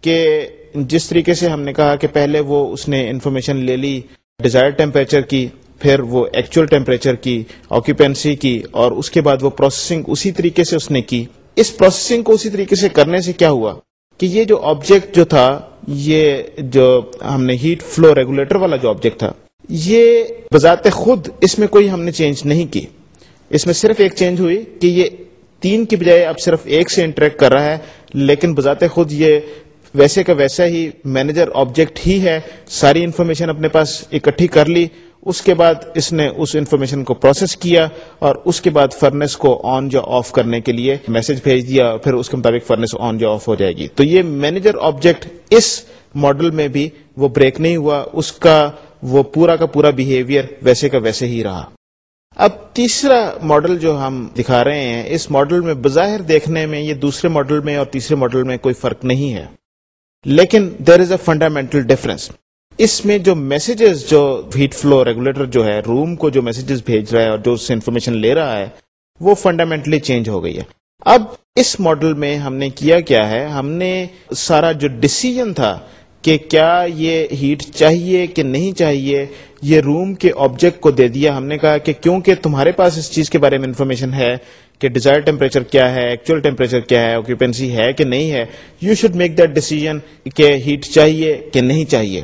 کہ جس طریقے سے ہم نے کہا کہ پہلے وہ اس نے انفارمیشن لے لی ڈیزائر ٹیمپریچر کی، پھر وہ ایکچوئل ٹیمپریچر کی آکوپینسی کی، اور اس کے بعد وہ پروسیسنگ اسی طریقے سے اس نے کی۔ اس پروسیسنگ کو اسی طریقے سے کرنے سے کیا ہوا؟ کہ یہ جو آبجیکٹ جو تھا، یہ جو ہم نے ہیٹ فلو ریگولیٹر والا جو آبجیکٹ تھا یہ بذات خود اس میں کوئی ہم نے چینج نہیں کی۔ اس میں صرف ایک چینج ہوئی کہ یہ تین کی بجائے اب صرف ایک سے انٹریکٹ کر رہا ہے، لیکن بذات خود یہ ویسے کا ویسا ہی مینیجر آبجیکٹ ہی ہے۔ ساری انفارمیشن اپنے پاس اکٹھی کر لی۔ اس کے بعد اس نے اس انفارمیشن کو پروسیس کیا اور اس کے بعد فرنس کو آن جو آف کرنے کے لیے میسج بھیج دیا پھر اس کے مطابق فرنس آن جو آف ہو جائے گی۔ تو یہ مینیجر آبجیکٹ اس ماڈل میں بھی وہ بریک نہیں ہوا۔ اس کا وہ پورا کا پورا بہیویئر ویسے کا ویسے ہی رہا۔ اب تیسرا ماڈل جو ہم دکھا رہے ہیں، اس ماڈل میں بظاہر دیکھنے میں یہ دوسرے ماڈل میں اور تیسرے ماڈل میں کوئی فرق نہیں ہے۔ لیکن دیر از اے فنڈامینٹل ڈفرنس اس میں جو میسجز جو ہیٹ فلو ریگولیٹر جو ہے روم کو جو میسجز بھیج رہا ہے اور جو اس سے انفارمیشن لے رہا ہے، وہ فنڈامینٹلی چینج ہو گئی ہے۔ اب اس ماڈل میں ہم نے کیا کیا ہے، ہم نے سارا جو ڈسیزن تھا کہ کیا یہ ہیٹ چاہیے کہ نہیں چاہیے؟ یہ روم کے آبجیکٹ کو دے دیا ہم نے کہا کہ کیونکہ تمہارے پاس اس چیز کے بارے میں انفارمیشن ہے کہ ڈیزائر ٹیمپریچر کیا ہے ایکچوئل ٹیمپریچر کیا ہے آکوپینسی ہے کہ نہیں ہے you should make that decision کہ ہیٹ چاہیے کہ نہیں چاہیے۔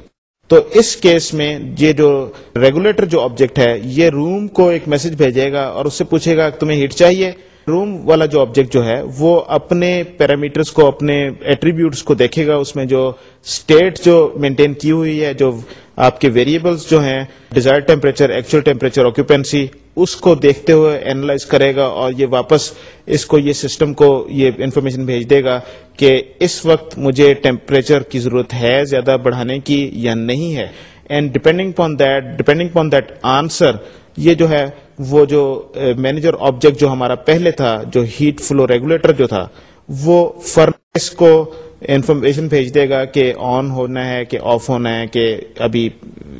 تو اس کیس میں یہ جو ریگولیٹر جو آبجیکٹ ہے، یہ روم کو ایک میسج بھیجے گا اور اس سے پوچھے گا کہ تمہیں ہیٹ چاہیے؟ روم والا جو آبجیکٹ جو ہے، وہ اپنے پیرامیٹرس کو، اپنے ایٹریبیوٹس کو دیکھے گا۔ اس میں جو اسٹیٹ جو مینٹین کی ہوئی ہے، جو آپ کے ویریبلس جو ہیں desire temperature actual temperature occupancy اس کو دیکھتے ہوئے اینالائز کرے گا اور یہ واپس اس کو، یہ سسٹم کو، یہ انفارمیشن بھیج دے گا کہ اس وقت مجھے ٹیمپریچر کی ضرورت ہے زیادہ بڑھانے کی یا نہیں ہے۔ And depending upon that depending upon that answer یہ جو ہے وہ جو مینیجر آبجیکٹ جو ہمارا پہلے تھا، جو ہیٹ فلو ریگولیٹر جو تھا، وہ فرنس کو انفارمیشن بھیج دے گا کہ آن ہونا ہے، کہ آف ہونا ہے، کہ ابھی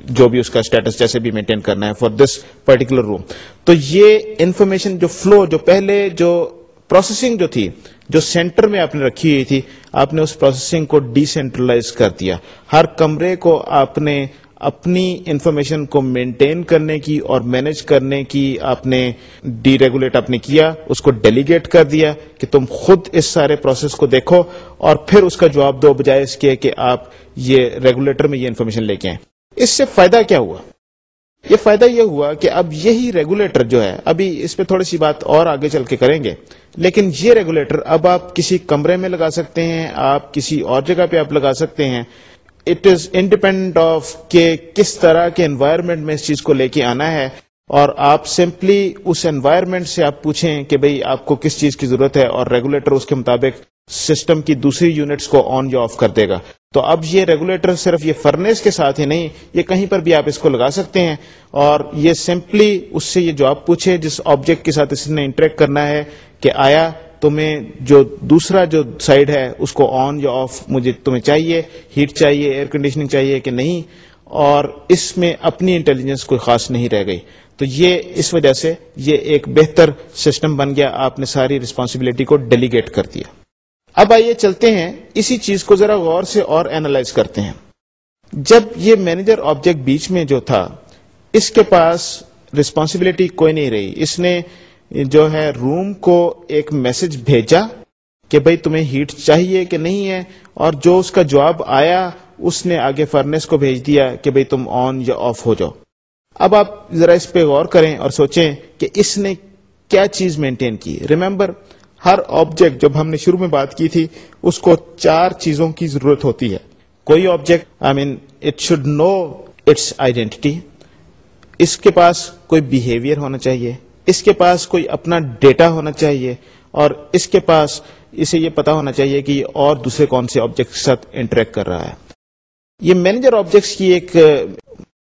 جو بھی اس کا اسٹیٹس جیسے بھی مینٹین کرنا ہے فار دس پرٹیکولر روم تو یہ انفارمیشن جو فلو جو پہلے جو پروسیسنگ جو تھی، جو سینٹر میں آپ نے رکھی ہوئی تھی، آپ نے اس پروسیسنگ کو ڈی سینٹرلائز کر دیا۔ ہر کمرے کو آپ نے اپنی انفارمیشن کو مینٹین کرنے کی اور مینج کرنے کی آپ نے ڈی ریگولیٹ آپ نے کیا، اس کو ڈیلیگیٹ کر دیا کہ تم خود اس سارے پروسیس کو دیکھو اور پھر اس کا جواب دو بجائے اس کے کہ آپ یہ ریگولیٹر میں یہ انفارمیشن لے کے آئیں۔ اس سے فائدہ کیا ہوا؟ یہ فائدہ یہ ہوا کہ اب یہی ریگولیٹر جو ہے، ابھی اس پہ تھوڑی سی بات اور آگے چل کے کریں گے، لیکن یہ ریگولیٹر اب آپ کسی کمرے میں لگا سکتے ہیں، آپ کسی اور جگہ پہ آپ لگا سکتے ہیں۔ اٹ از انڈیپینڈنٹ آف کہ کس طرح کے انوائرمنٹ میں اس چیز کو لے کے آنا ہے اور آپ سمپلی اس انوائرمنٹ سے آپ پوچھیں کہ بھئی آپ کو کس چیز کی ضرورت ہے اور ریگولیٹر اس کے مطابق سسٹم کی دوسری یونٹس کو آن یا آف کر دے گا۔ تو اب یہ ریگولیٹر صرف یہ فرنیس کے ساتھ ہی نہیں، یہ کہیں پر بھی آپ اس کو لگا سکتے ہیں۔ اور یہ سمپلی اس سے یہ جو آپ پوچھے جس آبجیکٹ کے ساتھ اس نے انٹریکٹ کرنا ہے کہ آیا تمہیں جو دوسرا جو سائڈ ہے، اس کو آن یا آف مجھے تمہیں چاہیے ہیٹ چاہیے ایئر کنڈیشننگ چاہیے کہ نہیں، اور اس میں اپنی انٹیلیجنس کوئی خاص نہیں رہ گئی۔ تو یہ اس وجہ سے یہ ایک بہتر سسٹم بن گیا، آپ نے ساری ریسپانسبلٹی کو ڈیلیگیٹ کر دیا۔ اب آئیے چلتے ہیں، اسی چیز کو ذرا غور سے اور اینالائز کرتے ہیں۔ جب یہ مینیجر آبجیکٹ بیچ میں جو تھا، اس کے پاس ریسپانسبلٹی کوئی نہیں رہی۔ اس نے جو ہے روم کو ایک میسج بھیجا کہ بھائی تمہیں ہیٹ چاہیے کہ نہیں ہے، اور جو اس کا جواب آیا، اس نے آگے فرنس کو بھیج دیا کہ بھائی تم آن یا آف ہو جاؤ۔ اب آپ ذرا اس پہ غور کریں اور سوچیں کہ اس نے کیا چیز مینٹین کی۔ ریمبر ہر آبجیکٹ جب ہم نے شروع میں بات کی تھی، اس کو چار چیزوں کی ضرورت ہوتی ہے۔ کوئی object I mean it should know its identity اس کے پاس کوئی بہیویئر ہونا چاہیے۔ اس کے پاس کوئی اپنا ڈیٹا ہونا چاہیے اور اس کے پاس اسے یہ پتا ہونا چاہیے کہ یہ اور دوسرے کون سے آبجیکٹ کے ساتھ انٹریکٹ کر رہا ہے۔ یہ مینیجر آبجیکٹس کی ایک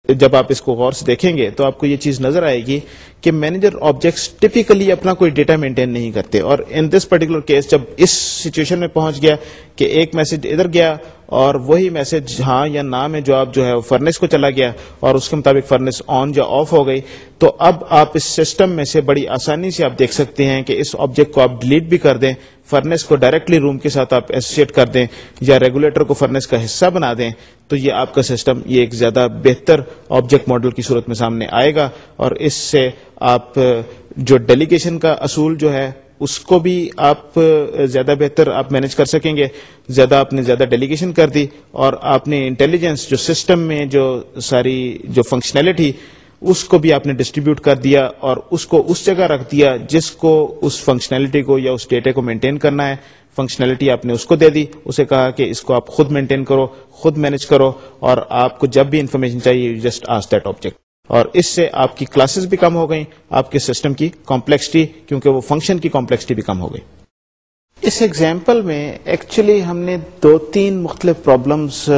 جب آپ اس کو غور سے دیکھیں گے تو آپ کو یہ چیز نظر آئے گی کہ مینیجر آبجیکٹس ٹپیکلی اپنا کوئی ڈیٹا مینٹین نہیں کرتے اور ان دس پرٹیکولر کیس جب اس سچویشن میں پہنچ گیا کہ ایک میسج ادھر گیا اور وہی میسج ہاں یا نہ میں جو آپ جو ہے فرنس کو چلا گیا اور اس کے مطابق فرنس آن یا آف ہو گئی تو اب آپ اس سسٹم میں سے بڑی آسانی سے آپ دیکھ سکتے ہیں کہ اس آبجیکٹ کو آپ ڈیلیٹ بھی کر دیں فرنس کو ڈائریکٹلی روم کے ساتھ آپ ایسوسیٹ کر دیں یا ریگولیٹر کو فرنس کا حصہ بنا دیں، تو یہ آپ کا سسٹم یہ ایک زیادہ بہتر آبجیکٹ ماڈل کی صورت میں سامنے آئے گا۔ اور اس سے آپ، جو ڈیلیگیشن کا اصول جو ہے، اس کو بھی آپ، زیادہ بہتر آپ مینج کر سکیں گے۔ زیادہ آپ نے زیادہ ڈیلیگیشن کر دی اور آپ نے انٹیلیجنس جو سسٹم میں جو ساری، جو فنکشنلٹی اس کو بھی آپ نے ڈسٹریبیوٹ کر دیا اور اس کو اس جگہ رکھ دیا جس کو اس فنکشنلٹی کو یا اس ڈیٹے کو مینٹین کرنا ہے۔ فنکشنلٹی آپ نے اس کو دے دی۔ اسے کہا کہ اس کو آپ خود مینٹین کرو، خود مینج کرو اور آپ کو جب بھی انفارمیشن چاہیے جسٹ آس دیٹ آبجیکٹ اور اس سے آپ کی کلاسز بھی کم ہو گئی آپ کے سسٹم کی کمپلیکسٹی کیونکہ وہ فنکشن کی کمپلیکسٹی بھی کم ہو گئی۔ اس ایگزامپل میں ایکچولی ہم نے دو تین مختلف پرابلمس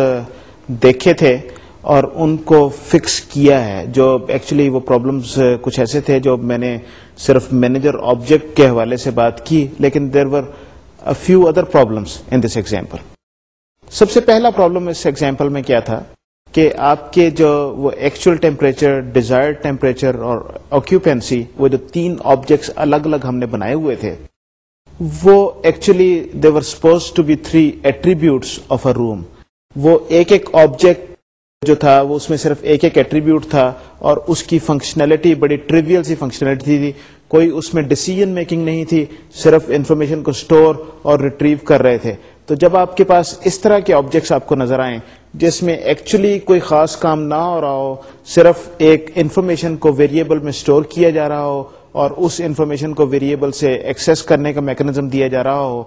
دیکھے تھے۔ اور ان کو فکس کیا ہے، جو ایکچولی وہ پرابلمس کچھ ایسے تھے جو میں نے صرف مینیجر آبجیکٹ کے حوالے سے بات کی، لیکن there were few other problems in this example سب سے پہلا پرابلم اس ایگزامپل میں کیا تھا کہ آپ کے جو وہ ایکچوئل ٹیمپریچر ڈیزائر ٹیمپریچر اور آکوپینسی وہ جو تین آبجیکٹس الگ الگ ہم نے بنائے ہوئے تھے، وہ actually they were supposed to be three attributes of a room وہ ایک ایک آبجیکٹ جو تھا وہ اس میں صرف ایک ایک ایٹریبیوٹ تھا اور اس کی فنکشنلٹی بڑی ٹریویل سی فنکشنلٹی تھی۔ کوئی اس میں ڈسیزن میکنگ نہیں تھی، صرف انفارمیشن کو اسٹور اور ریٹریو کر رہے تھے۔ تو جب آپ کے پاس اس طرح کے آبجیکٹس آپ کو نظر آئیں، جس میں ایکچولی کوئی خاص کام نہ ہو رہا ہو، صرف ایک انفارمیشن کو ویریبل میں اسٹور کیا جا رہا ہو اور اس انفارمیشن کو ویریبل سے ایکسس کرنے کا میکنزم دیا جا رہا ہو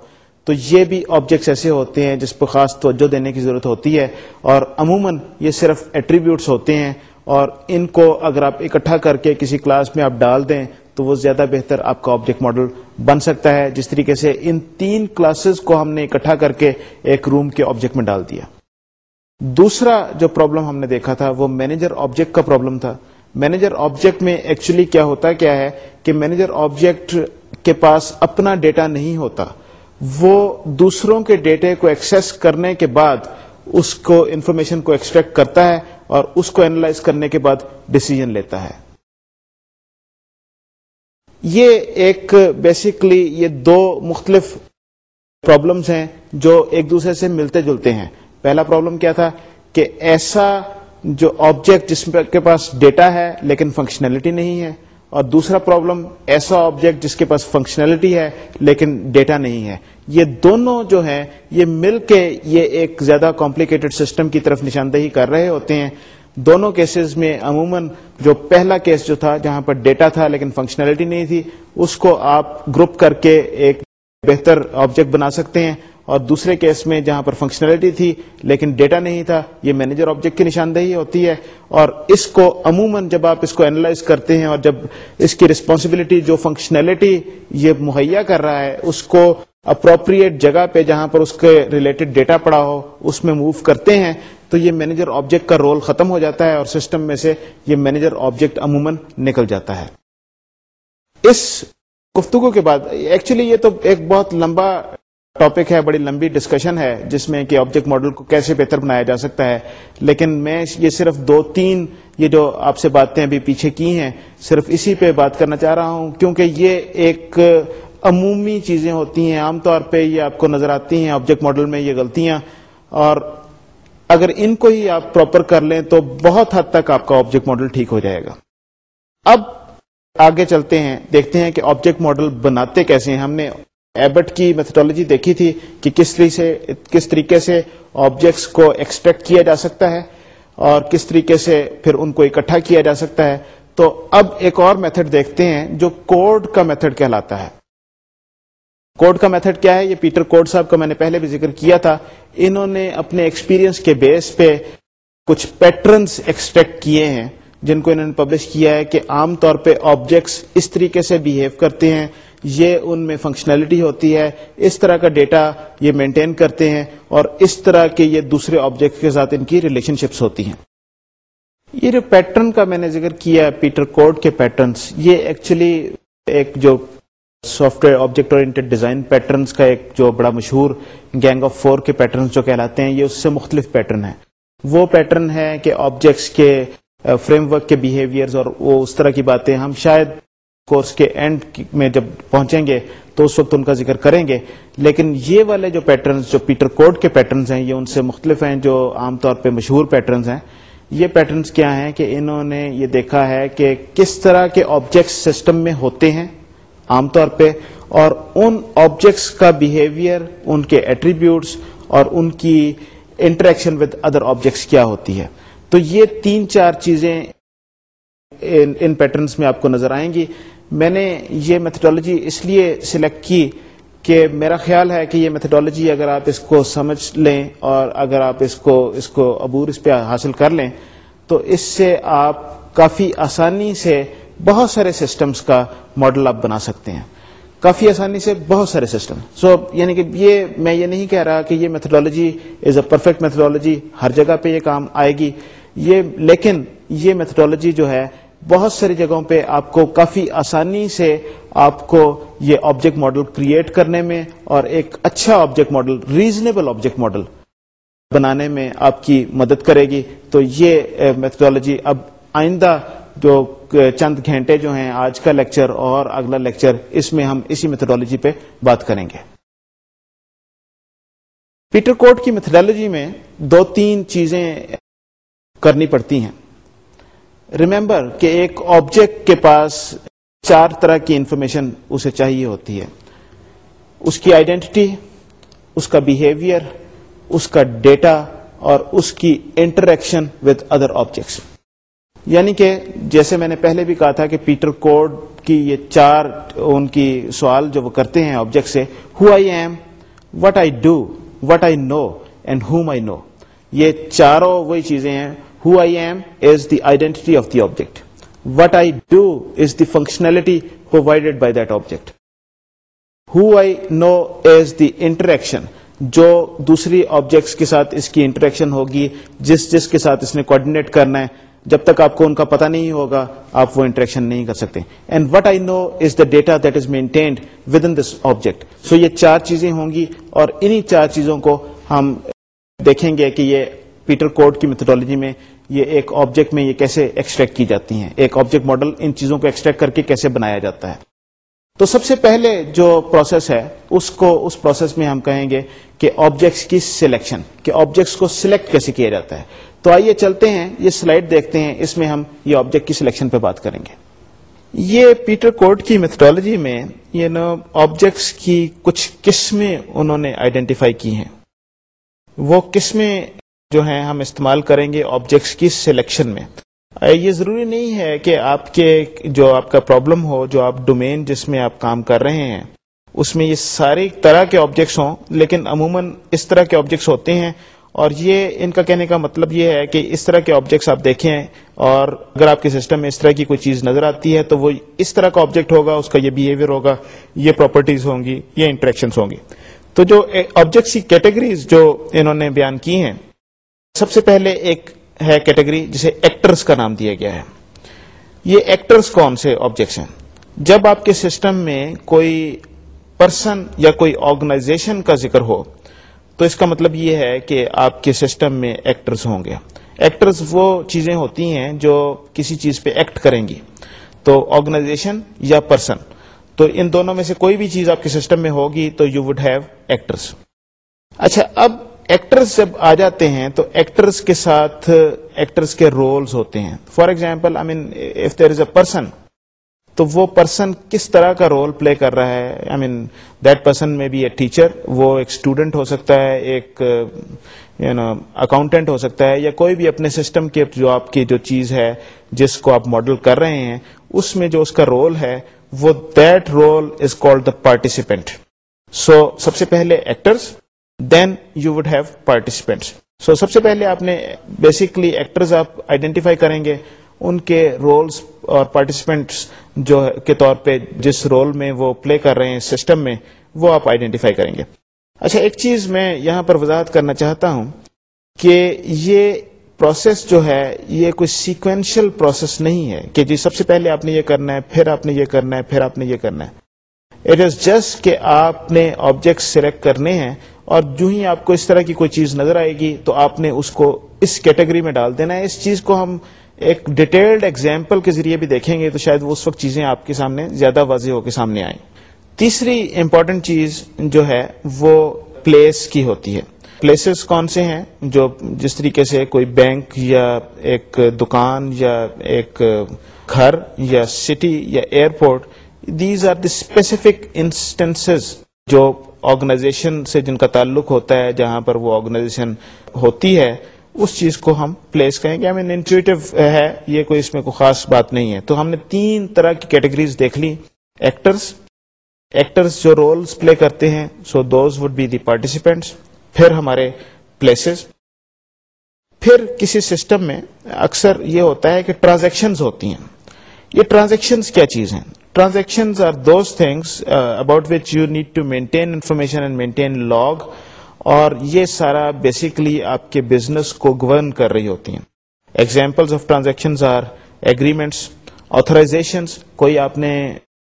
تو یہ بھی آبجیکٹس ایسے ہوتے ہیں جس پہ خاص توجہ دینے کی ضرورت ہوتی ہے اور عموماً یہ صرف ایٹریبیوٹس ہوتے ہیں اور ان کو اگر آپ اکٹھا کر کے کسی کلاس میں آپ ڈال دیں تو وہ زیادہ بہتر آپ کا آبجیکٹ ماڈل بن سکتا ہے، جس طریقے سے ان تین کلاسز کو ہم نے اکٹھا کر کے ایک روم کے آبجیکٹ میں ڈال دیا۔ دوسرا جو پرابلم ہم نے دیکھا تھا، وہ مینیجر آبجیکٹ کا پرابلم تھا۔ مینیجر آبجیکٹ میں ایکچولی کیا ہوتا، کیا ہے کہ مینیجر آبجیکٹ کے پاس اپنا ڈیٹا نہیں ہوتا۔ وہ دوسروں کے ڈیٹے کو ایکسس کرنے کے بعد اس کو انفارمیشن کو ایکسٹریکٹ کرتا ہے اور اس کو اینالائز کرنے کے بعد ڈسیزن لیتا ہے۔ یہ ایک بیسکلی یہ دو مختلف پرابلمس ہیں جو ایک دوسرے سے ملتے جلتے ہیں۔ پہلا پرابلم کیا تھا کہ ایسا جو آبجیکٹ جس کے پاس ڈیٹا ہے لیکن فنکشنلٹی نہیں ہے۔ اور دوسرا پرابلم ایسا آبجیکٹ جس کے پاس فنکشنلٹی ہے لیکن ڈیٹا نہیں ہے۔ یہ دونوں جو ہیں، یہ مل کے یہ ایک زیادہ کمپلیکیٹڈ سسٹم کی طرف نشاندہی کر رہے ہوتے ہیں۔ دونوں کیسز میں عموماً جو پہلا کیس جو تھا جہاں پر ڈیٹا تھا لیکن فنکشنلٹی نہیں تھی، اس کو آپ گروپ کر کے ایک بہتر آبجیکٹ بنا سکتے ہیں۔ اور دوسرے کیس میں جہاں پر فنکشنلٹی تھی، لیکن ڈیٹا نہیں تھا، یہ مینیجر آبجیکٹ کی نشاندہی ہوتی ہے۔ اور اس کو عموماں جب آپ اس کو اینالائز کرتے ہیں اور جب اس کی ریسپانسبلٹی جو فنکشنلٹی یہ مہیا کر رہا ہے، اس کو اپروپریٹ جگہ پہ جہاں پر اس کے ریلیٹڈ ڈیٹا پڑا ہو، اس میں موو کرتے ہیں، تو یہ مینیجر آبجیکٹ کا رول ختم ہو جاتا ہے اور سسٹم میں سے یہ مینیجر آبجیکٹ عموماً نکل جاتا ہے۔ اس گفتگو کے بعد ایکچولی یہ تو ایک بہت لمبا ٹاپک ہے، بڑی لمبی ڈسکشن ہے، جس میں کہ آبجیکٹ ماڈل کو کیسے بہتر بنایا جا سکتا ہے۔ لیکن میں یہ صرف دو تین یہ جو آپ سے باتیں ابھی پیچھے کی ہیں، صرف اسی پہ بات کرنا چاہ رہا ہوں، کیونکہ یہ ایک عمومی چیزیں ہوتی ہیں عام طور پہ، یہ آپ کو نظر آتی ہیں آبجیکٹ ماڈل میں یہ غلطیاں۔ اور اگر ان کو ہی آپ پراپر کر لیں تو بہت حد تک آپ کا آبجیکٹ ماڈل ٹھیک ہو جائے گا۔ اب آگے چلتے ہیں، دیکھتے ہیں کہ آبجیکٹ ماڈل بناتے کیسے ہیں۔ ہم نے ایبٹ کی میتھڈالوجی دیکھی تھی کہ کس طریقے سے کس طریقے سے آبجیکٹس کو ایکسٹریکٹ کیا جا سکتا ہے اور کس طریقے سے پھر ان کو اکٹھا کیا جا سکتا ہے۔ تو اب ایک اور میتھڈ دیکھتے ہیں جو کوڈ کا میتھڈ کہلاتا ہے۔ کوڈ کا میتھڈ کیا ہے؟ یہ پیٹر کوڈ صاحب کا میں نے پہلے بھی ذکر کیا تھا۔ انہوں نے اپنے ایکسپیرینس کے بیس پہ کچھ پیٹرنس ایکسٹریکٹ کیے ہیں، جن کو انہوں نے پبلش کیا ہے کہ عام طور پہ آبجیکٹس اس طریقے سے بہیو کرتے ہیں۔ یہ ان میں فنکشنلٹی ہوتی ہے، اس طرح کا ڈیٹا یہ مینٹین کرتے ہیں اور اس طرح کے یہ دوسرے آبجیکٹ کے ساتھ ان کی ریلیشن شپس ہوتی ہیں۔ یہ جو پیٹرن کا میں نے ذکر کیا پیٹر کوڈ کے پیٹرنس یہ ایکچولی ایک جو سافٹ ویئر آبجیکٹ اور ڈیزائن پیٹرنس کا ایک جو بڑا مشہور گینگ آف فور کے پیٹرنس جو کہلاتے ہیں، یہ اس سے مختلف پیٹرن ہے وہ پیٹرن ہے کہ آبجیکٹس کے uh, فریم ورک کے بیہیویئر اور وہ اس طرح کی باتیں، ہم شاید کورس کے اینڈ میں جب پہنچیں گے تو اس وقت ان کا ذکر کریں گے۔ لیکن یہ والے جو پیٹرنس جو پیٹر کوڈ کے پیٹرنس ہیں، یہ ان سے مختلف ہیں، جو عام طور پہ مشہور پیٹرنس ہیں۔ یہ پیٹرنس کیا ہیں کہ انہوں نے یہ دیکھا ہے کہ کس طرح کے آبجیکٹس سسٹم میں ہوتے ہیں عام طور پہ، اور ان آبجیکٹس کا بیہیویئر ان کے ایٹریبیوٹس اور ان کی انٹریکشن ود ادر آبجیکٹس کیا ہوتی ہے۔ تو یہ تین چار چیزیں ان پیٹرنس میں آپ کو نظر آئیں گی۔ میں نے یہ میتھڈالوجی اس لیے سلیکٹ کی کہ میرا خیال ہے کہ یہ میتھڈالوجی اگر آپ اس کو سمجھ لیں اور اگر آپ اس کو اس کو عبور اس پہ حاصل کر لیں تو اس سے آپ کافی آسانی سے بہت سارے سسٹمز کا ماڈل آپ بنا سکتے ہیں۔ کافی آسانی سے بہت سارے سسٹم سو so, یعنی کہ یہ میں یہ نہیں کہہ رہا کہ یہ methodology is a perfect methodology ہر جگہ پہ یہ کام آئے گی۔ یہ لیکن یہ میتھڈالوجی جو ہے بہت ساری جگہوں پہ آپ کو کافی آسانی سے آپ کو یہ آبجیکٹ ماڈل کریٹ کرنے میں اور ایک اچھا object model reasonable object model بنانے میں آپ کی مدد کرے گی۔ تو یہ eh, میتھڈالوجی اب آئندہ جو eh, چند گھنٹے جو ہیں آج کا لیکچر اور اگلا لیکچر اس میں ہم اسی میتھڈالوجی پہ بات کریں گے۔ پیٹر کوٹ کی میتھڈالوجی میں دو تین چیزیں کرنی پڑتی ہیں۔ ریمبر کہ ایک آبجیکٹ کے پاس چار طرح کی انفارمیشن اسے چاہیے ہوتی ہے۔ اس کی آئیڈینٹی اس کا بیہیویئر اس کا ڈیٹا اور اس کی انٹریکشن ود ادر آبجیکٹس یعنی کہ جیسے میں نے پہلے بھی کہا تھا کہ پیٹر کوڈ کی یہ چار ان کی سوال جو وہ کرتے ہیں آبجیکٹ سے who I am what I do what I know and whom I know یہ چاروں وہی چیزیں ہیں who I am is the identity of the object what I do is the functionality provided by that object who I know is the interaction جو دوسری objects کے ساتھ اس کی انٹریکشن ہوگی، جس جس کے ساتھ اس نے کوآڈینیٹ کرنا ہے، جب تک آپ کو ان کا پتا نہیں ہوگا، آپ وہ انٹریکشن نہیں کر سکتے۔ And what I know is the data that is maintained with in this object so یہ چار چیزیں ہوں گی اور انہی چار چیزوں کو ہم دیکھیں گے کہ یہ پیٹر کوڈ کی میتھڈالوجی میں یہ ایک آبجیکٹ میں یہ کیسے ایکسٹریکٹ کی جاتی ہیں؟ ایک آبجیکٹ ماڈل ان چیزوں کو ایکسٹریکٹ کر کے کیسے بنایا جاتا ہے؟ تو سب سے پہلے جو پروسیس ہے، اس کو اس پروسیس میں ہم کہیں گے کہ آبجیکٹس کی سلیکشن کہ آبجیکٹس کو سلیکٹ کیسے کیا جاتا ہے؟ تو آئیے چلتے ہیں، یہ سلائڈ دیکھتے ہیں، اس میں ہم یہ آبجیکٹ کی سلیکشن پہ بات کریں گے۔ یہ پیٹر کوڈ کی میتھڈالوجی میں یہ نا آبجیکٹس کی کچھ قسمیں انہوں نے آئیڈینٹیفائی کی ہیں۔ وہ قسمیں جو ہیں ہم استعمال کریں گے آبجیکٹس کی سلیکشن میں۔ یہ ضروری نہیں ہے کہ آپ کے جو آپ کا پرابلم ہو، جو آپ ڈومین جس میں آپ کام کر رہے ہیں، اس میں یہ ساری طرح کے آبجیکٹس ہوں، لیکن عموماً اس طرح کے آبجیکٹس ہوتے ہیں۔ اور یہ، ان کا کہنے کا مطلب یہ ہے کہ اس طرح کے آبجیکٹس آپ دیکھیں، اور اگر آپ کے سسٹم میں اس طرح کی کوئی چیز نظر آتی ہے، تو وہ اس طرح کا آبجیکٹ ہوگا، اس کا یہ بہیویئر ہوگا، یہ پراپرٹیز ہوں گی، یہ انٹریکشنس ہوں گی۔ تو جو آبجیکٹس کی کیٹیگریز جو انہوں نے بیان کی ہیں سب سے پہلے ایک ہے کیٹیگری جسے ایکٹرز کا نام دیا گیا ہے۔ یہ ایکٹرز کون سے آبجیکٹس ہیں؟ جب آپ کے سسٹم میں کوئی پرسن یا کوئی آرگنائزیشن کا ذکر ہو، تو اس کا مطلب یہ ہے کہ آپ کے سسٹم میں ایکٹرز ہوں گے۔ ایکٹرز وہ چیزیں ہوتی ہیں جو کسی چیز پہ ایکٹ کریں گی۔ تو آرگنائزیشن یا پرسن تو ان دونوں میں سے کوئی بھی چیز آپ کے سسٹم میں ہوگی تو یو وڈ ہیو ایکٹرز اچھا اب ایکٹرز جب آ جاتے ہیں تو ایکٹرز کے ساتھ ایکٹرز کے رولز ہوتے ہیں. For example I mean if there is a person تو وہ پرسن کس طرح کا رول پلے کر رہا ہے? I mean that person may be a teacher وہ ایک اسٹوڈنٹ ہو سکتا ہے، ایک یو نو اکاؤنٹنٹ ہو سکتا ہے، یا کوئی بھی اپنے سسٹم کے جو آپ کی جو چیز ہے، جس کو آپ ماڈل کر رہے ہیں، اس میں جو اس کا رول ہے، وہ that role is called the participant so سب سے پہلے actors then you would have participants so سب سے پہلے آپ نے بیسکلی ایکٹرز آپ آئیڈینٹیفائی کریں گے ان کے رولز اور پارٹیسپینٹس جو کے طور پہ جس رول میں وہ پلے کر رہے ہیں سسٹم میں وہ آپ آئیڈینٹیفائی کریں گے اچھا ایک چیز میں یہاں پر وضاحت کرنا چاہتا ہوں کہ یہ پروسیس جو ہے یہ کوئی سیکوینشل پروسیس نہیں ہے کہ جی سب سے پہلے آپ نے یہ کرنا ہے پھر آپ نے یہ کرنا ہے پھر آپ نے یہ کرنا ہے اٹ از جسٹ کہ آپ نے آبجیکٹ سلیکٹ کرنے ہیں اور جو ہی آپ کو اس طرح کی کوئی چیز نظر آئے گی تو آپ نے اس کو اس کیٹیگری میں ڈال دینا ہے۔ اس چیز کو ہم ایک ڈیٹیلڈ ایگزامپل کے ذریعے بھی دیکھیں گے تو شاید وہ اس وقت چیزیں آپ کے سامنے زیادہ واضح ہو کے سامنے آئیں۔ تیسری امپورٹنٹ چیز جو ہے وہ پلیس کی ہوتی ہے۔ پلیسز کون سے ہیں؟ جو جس طریقے سے کوئی بینک یا ایک دکان یا ایک گھر یا سٹی یا airport these are the specific instance جو آرگنائزیشن سے جن کا تعلق ہوتا ہے، جہاں پر وہ آرگنائزیشن ہوتی ہے، اس چیز کو ہم پلیس کہیں گے۔ ہمیں انٹویٹو ہے، یہ کوئی اس میں کوئی خاص بات نہیں ہے۔ تو ہم نے تین طرح کی کیٹیگریز دیکھ لی۔ ایکٹرس ایکٹرس جو رولز پلے کرتے ہیں so those would be the participants پھر ہمارے پلیسز پھر کسی سسٹم میں اکثر یہ ہوتا ہے کہ ٹرانزیکشنز ہوتی ہیں۔ یہ ٹرانزیکشنز کیا چیز ہیں؟ Transactions are those things about which you need to maintain information and maintain log اور یہ سارا بیسکلی آپ کے بزنس کو گورن کر رہی ہوتی ہیں example of transaction are agreements authorisation کوئی آپ نے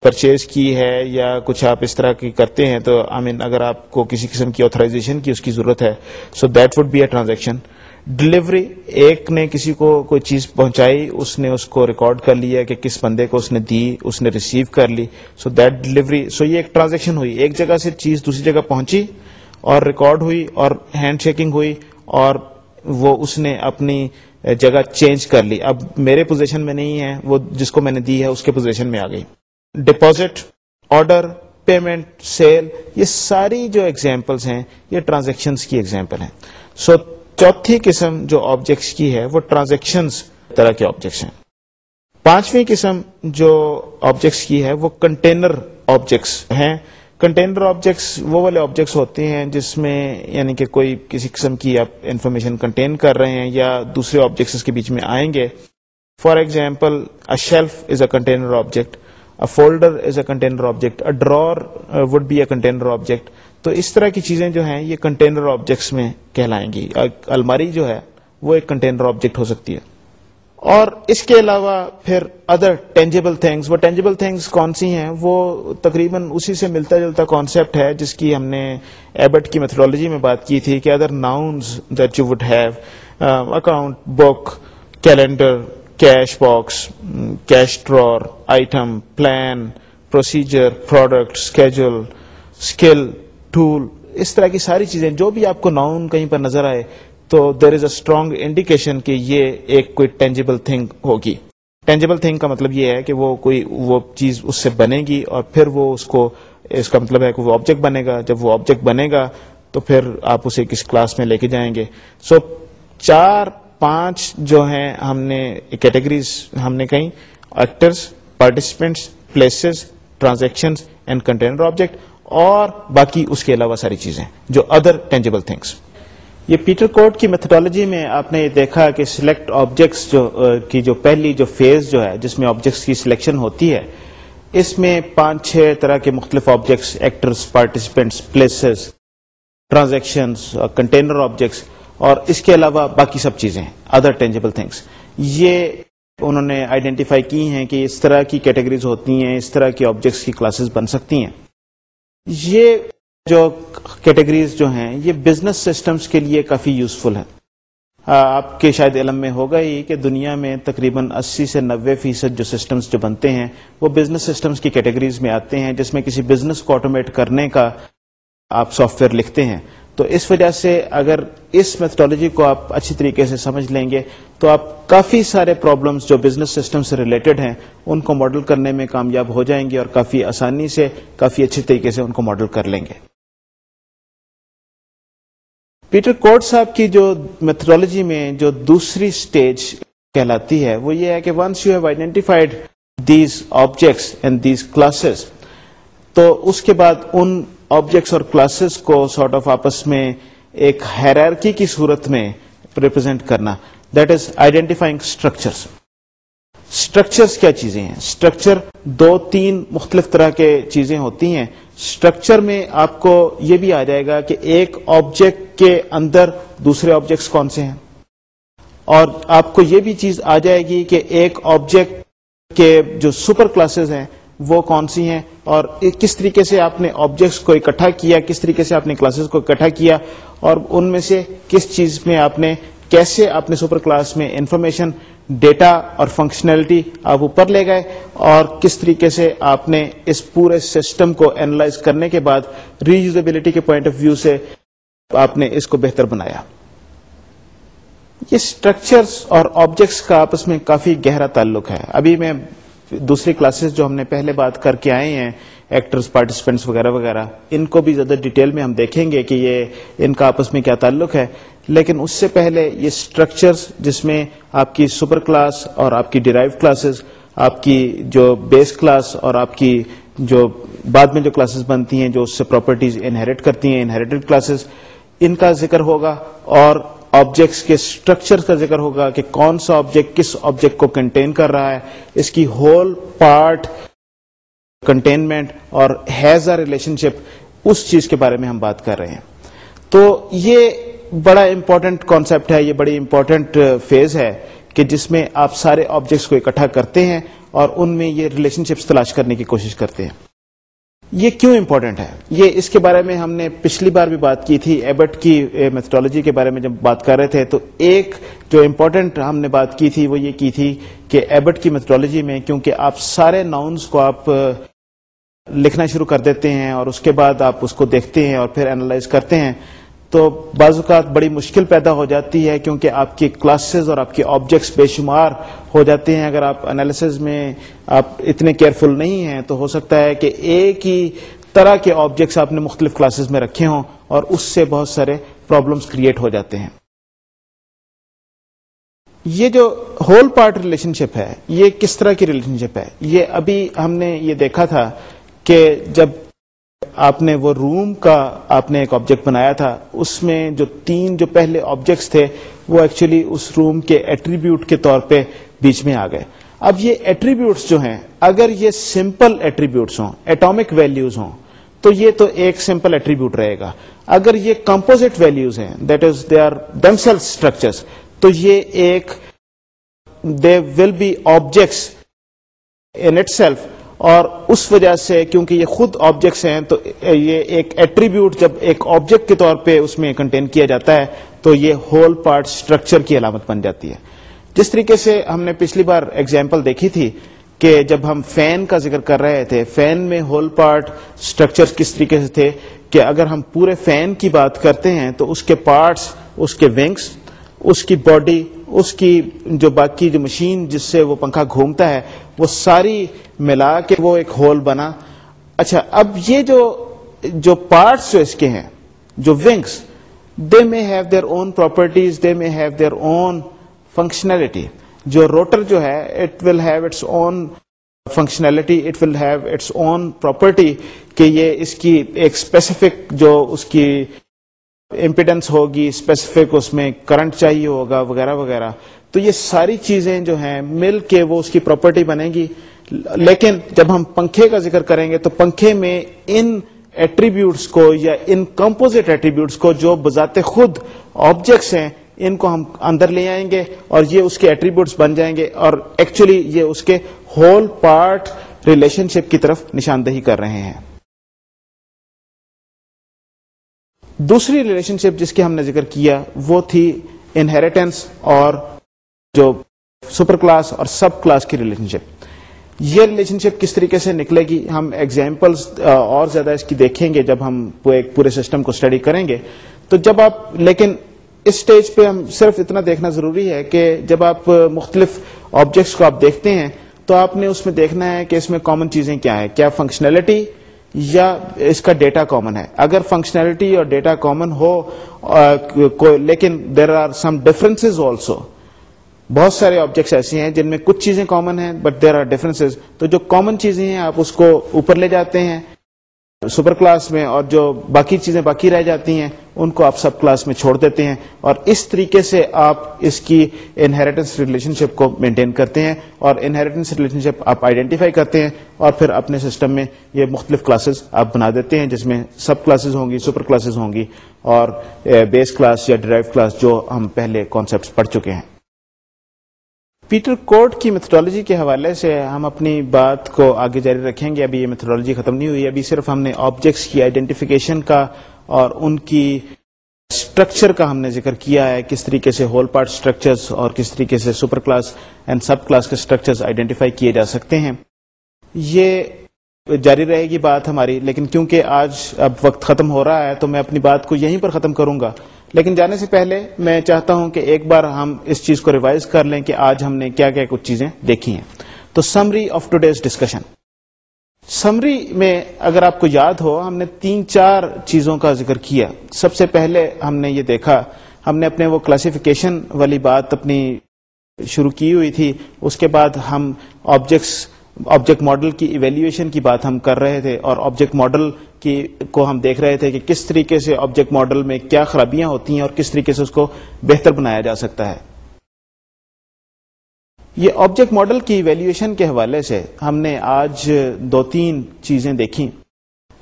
پرچیز کی ہے یا کچھ آپ اس طرح کی کرتے ہیں تو آئی مین اگر آپ کو کسی قسم کی آتھرائزیشن کی اس کی ضرورت ہے so that would be a transaction delivery ایک نے کسی کو کوئی چیز پہنچائی اس نے اس کو ریکارڈ کر لیا کہ کس بندے کو اس نے دی اس نے ریسیو کر لی۔ سو دیٹ ڈلیوری سو یہ ایک ٹرانزیکشن ہوئی۔ ایک جگہ سے چیز دوسری جگہ پہنچی اور ریکارڈ ہوئی اور ہینڈ شیکنگ ہوئی اور وہ اس نے اپنی جگہ چینج کر لی۔ اب میرے پوزیشن میں نہیں ہے وہ جس کو میں نے دی ہے اس کے پوزیشن میں آ گئی۔ ڈپازٹ آرڈر پیمنٹ سیل یہ ساری جو ایگزامپلس ہیں یہ ٹرانزیکشن کی ایگزامپل ہیں۔ سو so, چوتھی قسم جو آبجیکٹس کی ہے وہ ٹرانزیکشن طرح کے آبجیکٹس ہیں۔ پانچویں قسم جو آبجیکٹس کی ہے وہ کنٹینر آبجیکٹس ہیں۔ کنٹینر آبجیکٹس وہ والے آبجیکٹس ہوتے ہیں جس میں یعنی کہ کوئی کسی قسم کی آپ انفارمیشن کنٹین کر رہے ہیں یا دوسرے آبجیکٹس کے بیچ میں آئیں گے۔ For example a shelf is a container object folder is a container object a drawer would be a container object تو اس طرح کی چیزیں جو ہیں، یہ کنٹینر آبجیکٹس میں کہلائیں گی۔ الماری جو ہے، وہ ایک کنٹینر آبجیکٹ ہو سکتی ہے۔ اور اس کے علاوہ پھر ادر ٹینجیبل تھنگس وہ ٹینجیبل تھنگس کون سی ہیں؟ وہ تقریباً اسی سے ملتا جلتا کانسیپٹ ہے، جس کی ہم نے ایبٹ کی میتھڈالوجی میں بات کی تھی کہ other nouns that you would have account book calendar cash box cash drawer item plan procedure product schedule skill tool اس طرح کی ساری چیزیں جو بھی آپ کو ناؤن کہیں پر نظر آئے تو دیر از اے اسٹرانگ انڈیکیشن کہ یہ ایک کوئی ٹینجیبل تھنگ ہوگی۔ ٹینجیبل تھنگ کا مطلب یہ ہے کہ وہ کوئی وہ چیز اس سے بنے گی اور پھر وہ اس کو اس کا مطلب ہے کہ وہ آبجیکٹ بنے گا جب وہ آبجیکٹ بنے گا تو پھر آپ اسے کس کلاس میں لے کے جائیں گے۔ سو so, چار پانچ جو ہیں ہم نے کیٹیگریز ہم نے کہیں actors participants places transaction and container object اور باقی اس کے علاوہ ساری چیزیں جو ادر ٹینجیبل تھنگس یہ پیٹر کوٹ کی میتھڈالوجی میں آپ نے دیکھا کہ سلیکٹ آبجیکٹس جو کی جو پہلی جو فیز جو ہے، جس میں آبجیکٹس کی سلیکشن ہوتی ہے، اس میں پانچ چھ طرح کے مختلف objects actors participants places transaction container objects اور اس کے علاوہ باقی سب چیزیں ادر ٹینجیبل تھنگس یہ انہوں نے آئیڈینٹیفائی کی ہیں کہ اس طرح کی کیٹیگریز ہوتی ہیں، اس طرح کی آبجیکٹس کی کلاسز بن سکتی ہیں۔ یہ جو کیٹیگریز جو ہیں، یہ بزنس سسٹمز کے لیے کافی یوزفل ہے آپ کے شاید علم میں ہوگا ہی کہ دنیا میں تقریباً اسی سے نوے فیصد جو سسٹمز جو بنتے ہیں، وہ بزنس سسٹمز کی کیٹیگریز میں آتے ہیں، جس میں کسی بزنس کو آٹومیٹ کرنے کا آپ سافٹ ویئر لکھتے ہیں۔ تو اس وجہ سے اگر اس میتھڈالوجی کو آپ اچھی طریقے سے سمجھ لیں گے، تو آپ کافی سارے پرابلمس جو بزنس سسٹم سے ریلیٹڈ ہیں، ان کو ماڈل کرنے میں کامیاب ہو جائیں گے اور کافی آسانی سے، کافی اچھی طریقے سے ان کو ماڈل کر لیں گے۔ پیٹر کوٹ صاحب کی جو میتھڈالوجی میں جو دوسری سٹیج کہلاتی ہے، وہ یہ ہے کہ once you have identified these objects and these classes تو اس کے بعد ان آبجیکٹس اور کلاسز کو سارٹ آف آپس میں ایک ہیرارکی کی صورت میں ریپرزینٹ کرنا۔ That is identifying structure structures کیا چیزیں ہیں؟ اسٹرکچر دو تین مختلف طرح کے چیزیں ہوتی ہیں۔ اسٹرکچر میں آپ کو یہ بھی آ جائے گا کہ ایک آبجیکٹ کے اندر دوسرے آبجیکٹس کون سے ہیں۔ اور آپ کو یہ بھی چیز آ جائے گی کہ ایک آبجیکٹ کے جو سپر کلاسز ہیں وہ کون سی ہیں اور کس طریقے سے آپ نے آبجیکٹس کو اکٹھا کیا، کس طریقے سے آپ نے کلاسز کو اکٹھا کیا اور ان میں سے کس چیز میں آپ نے کیسے اپنے سپر کلاس میں انفارمیشن ڈیٹا اور فنکشنلٹی آپ اوپر لے گئے اور کس طریقے سے آپ نے اس پورے سسٹم کو اینالائز کرنے کے بعد ریوزبلٹی کے پوائنٹ آف ویو سے آپ نے اس کو بہتر بنایا۔ یہ اسٹرکچرس اور آبجیکٹس کا آپس میں کافی گہرا تعلق ہے۔ ابھی میں دوسری کلاسز جو ہم نے پہلے بات کر کے آئے ہیں ایکٹرز پارٹیسپینٹس وغیرہ وغیرہ، ان کو بھی زیادہ ڈیٹیل میں ہم دیکھیں گے کہ یہ، ان کا آپس میں کیا تعلق ہے۔ لیکن اس سے پہلے یہ اسٹرکچرز جس میں آپ کی سپر کلاس اور آپ کی ڈیرائیو کلاسز آپ کی جو بیس کلاس اور آپ کی جو بعد میں جو کلاسز بنتی ہیں، جو اس سے پراپرٹیز انہیریٹ کرتی ہیں انہیریٹڈ کلاسز ان کا ذکر ہوگا۔ اور آبجیکٹس کے اسٹرکچر کا ذکر ہوگا کہ کون سا آبجیکٹ کس آبجیکٹ کو کنٹین کر رہا ہے۔ اس کی ہول پارٹ کنٹینمنٹ اور ہیز اے ریلیشن شپ اس چیز کے بارے میں ہم بات کر رہے ہیں۔ تو یہ بڑا امپورٹنٹ کانسیپٹ ہے، یہ بڑی امپورٹنٹ فیز ہے کہ جس میں آپ سارے آبجیکٹس کو اکٹھا کرتے ہیں اور ان میں یہ ریلیشن شپس تلاش کرنے کی کوشش کرتے ہیں۔ یہ کیوں امپورٹنٹ ہے؟ یہ اس کے بارے میں ہم نے پچھلی بار بھی بات کی تھی ایبٹ کی میتھڈالوجی کے بارے میں جب بات کر رہے تھے، تو ایک جو امپورٹنٹ ہم نے بات کی تھی وہ یہ کی تھی کہ ایبٹ کی میتھڈالوجی میں کیونکہ آپ سارے ناؤنس کو آپ لکھنا شروع کر دیتے ہیں اور اس کے بعد آپ اس کو دیکھتے ہیں اور پھر اینالائز کرتے ہیں تو بعض اوقات بڑی مشکل پیدا ہو جاتی ہے کیونکہ آپ کی کلاسز اور آپ کے آبجیکٹس بے شمار ہو جاتے ہیں۔ اگر آپ انالیسز میں آپ اتنے کیئرفل نہیں ہیں تو ہو سکتا ہے کہ ایک ہی طرح کے آبجیکٹس آپ نے مختلف کلاسز میں رکھے ہوں اور اس سے بہت سارے پرابلمس کریٹ ہو جاتے ہیں۔ یہ جو ہول پارٹ ریلیشن شپ ہے، یہ کس طرح کی ریلیشن شپ ہے؟ یہ ابھی ہم نے یہ دیکھا تھا کہ جب آپ نے وہ روم کا آپ نے ایک آبجیکٹ بنایا تھا، اس میں جو تین جو پہلے آبجیکٹس تھے، وہ ایکچولی اس روم کے ایٹریبیوٹ کے طور پہ بیچ میں آ گئے۔ اب یہ ایٹریبیوٹس جو ہیں، اگر یہ سمپل ایٹریبیوٹس ہوں ایٹامک ویلیوز ہوں، تو یہ تو ایک سمپل ایٹریبیوٹ رہے گا۔ اگر یہ کمپوزٹ ویلیوز ہیں that is they are themselves structure تو یہ ایک they will be objects in itself اور اس وجہ سے کیونکہ یہ خود آبجیکٹس ہیں، تو یہ ایک ایٹریبیوٹ جب ایک آبجیکٹ کے طور پہ اس میں کنٹین کیا جاتا ہے، تو یہ ہول پارٹ اسٹرکچر کی علامت بن جاتی ہے۔ جس طریقے سے ہم نے پچھلی بار ایگزامپل دیکھی تھی کہ جب ہم فین کا ذکر کر رہے تھے فین میں ہول پارٹ اسٹرکچر کس طریقے سے تھے کہ اگر ہم پورے فین کی بات کرتے ہیں، تو اس کے پارٹس اس کے ونگس اس کی باڈی اس کی جو باقی جو مشین جس سے وہ پنکھا گھومتا ہے، وہ ساری ملا کے وہ ایک ہول بنا۔ اچھا اب یہ جو جو پارٹس جو اس کے ہیں، جو wings they may have their own properties they may have their own functionality جو روٹر جو ہے it will have its own functionality it will have its own property کہ یہ اس کی ایک اسپیسیفک جو اس کی امپیڈنس ہوگی اسپیسیفک اس میں کرنٹ چاہیے ہوگا وغیرہ وغیرہ۔ تو یہ ساری چیزیں جو ہیں، مل کے وہ اس کی پراپرٹی بنے گی۔ لیکن جب ہم پنکھے کا ذکر کریں گے تو پنکھے میں ان ایٹریبیوٹس کو یا ان کمپوزٹ ایٹریبیوٹس کو جو بذات خود آبجیکٹس ہیں، ان کو ہم اندر لے آئیں گے اور یہ اس کے ایٹریبیوٹس بن جائیں گے اور ایکچولی یہ اس کے ہول پارٹ ریلیشن شپ کی طرف نشاندہی کر رہے ہیں۔ دوسری ریلیشن شپ جس کی ہم نے ذکر کیا، وہ تھی انہیریٹنس اور جو سپر کلاس اور سب کلاس کی ریلیشن شپ یہ ریلیشن شپ کس طریقے سے نکلے گی؟ ہم ایگزامپلس اور زیادہ اس کی دیکھیں گے جب ہم ایک پورے سسٹم کو اسٹڈی کریں گے۔ تو جب آپ، لیکن اس سٹیج پہ ہم صرف اتنا دیکھنا ضروری ہے کہ جب آپ مختلف آبجیکٹس کو آپ دیکھتے ہیں، تو آپ نے اس میں دیکھنا ہے کہ اس میں کامن چیزیں کیا ہیں۔ کیا فنکشنلٹی یا اس کا ڈیٹا کامن ہے۔ اگر فنکشنلٹی اور ڈیٹا کامن ہو لیکن there are some difference also بہت سارے آبجیکٹس ایسے ہیں جن میں کچھ چیزیں کامن ہیں بٹ دیر آر ڈفرینس تو جو کامن چیزیں ہیں، آپ اس کو اوپر لے جاتے ہیں سپر کلاس میں اور جو باقی چیزیں باقی رہ جاتی ہیں ان کو آپ سب کلاس میں چھوڑ دیتے ہیں اور اس طریقے سے آپ اس کی انہیریٹنس ریلیشن شپ کو مینٹین کرتے ہیں اور انہیریٹنس ریلیشن شپ آپ آئیڈینٹیفائی کرتے ہیں اور پھر اپنے سسٹم میں یہ مختلف کلاسز آپ بنا دیتے ہیں جس میں سب کلاسز ہوں گی سپر کلاسز ہوں گی اور eh, بیس کلاس یا ڈرائیو کلاس جو ہم پہلے کانسیپٹ پڑھ چکے ہیں۔ پیٹر کوڈ کی میتھڈالوجی کے حوالے سے ہم اپنی بات کو آگے جاری رکھیں گے۔ ابھی یہ میتھڈالوجی ختم نہیں ہوئی، ابھی صرف ہم نے آبجیکٹس کی آئیڈینٹیفیکیشن کا اور ان کی اسٹرکچر کا ہم نے ذکر کیا ہے، کس طریقے سے ہول پارٹ اسٹرکچرز اور کس طریقے سے super class and sub class کے اسٹرکچرز آئیڈینٹیفائی کیے جا سکتے ہیں۔ یہ جاری رہے گی بات ہماری، لیکن کیونکہ آج اب وقت ختم ہو رہا ہے تو میں اپنی بات کو یہیں پر ختم کروں گا۔ لیکن جانے سے پہلے میں چاہتا ہوں کہ ایک بار ہم اس چیز کو ریوائز کر لیں کہ آج ہم نے کیا کیا کچھ چیزیں دیکھی ہیں۔ تو summary of today's discussion summary میں اگر آپ کو یاد ہو، ہم نے تین چار چیزوں کا ذکر کیا۔ سب سے پہلے ہم نے یہ دیکھا، ہم نے اپنے وہ کلاسیفیکیشن والی بات اپنی شروع کی ہوئی تھی۔ اس کے بعد ہم آبجیکٹس آبجیکٹ ماڈل کی ایویلویشن کی بات ہم کر رہے تھے اور آبجیکٹ ماڈل کی کو ہم دیکھ رہے تھے کہ کس طریقے سے آبجیکٹ ماڈل میں کیا خرابیاں ہوتی ہیں اور کس طریقے سے اس کو بہتر بنایا جا سکتا ہے۔ یہ آبجیکٹ ماڈل کی ایویلویشن کے حوالے سے ہم نے آج دو تین چیزیں دیکھی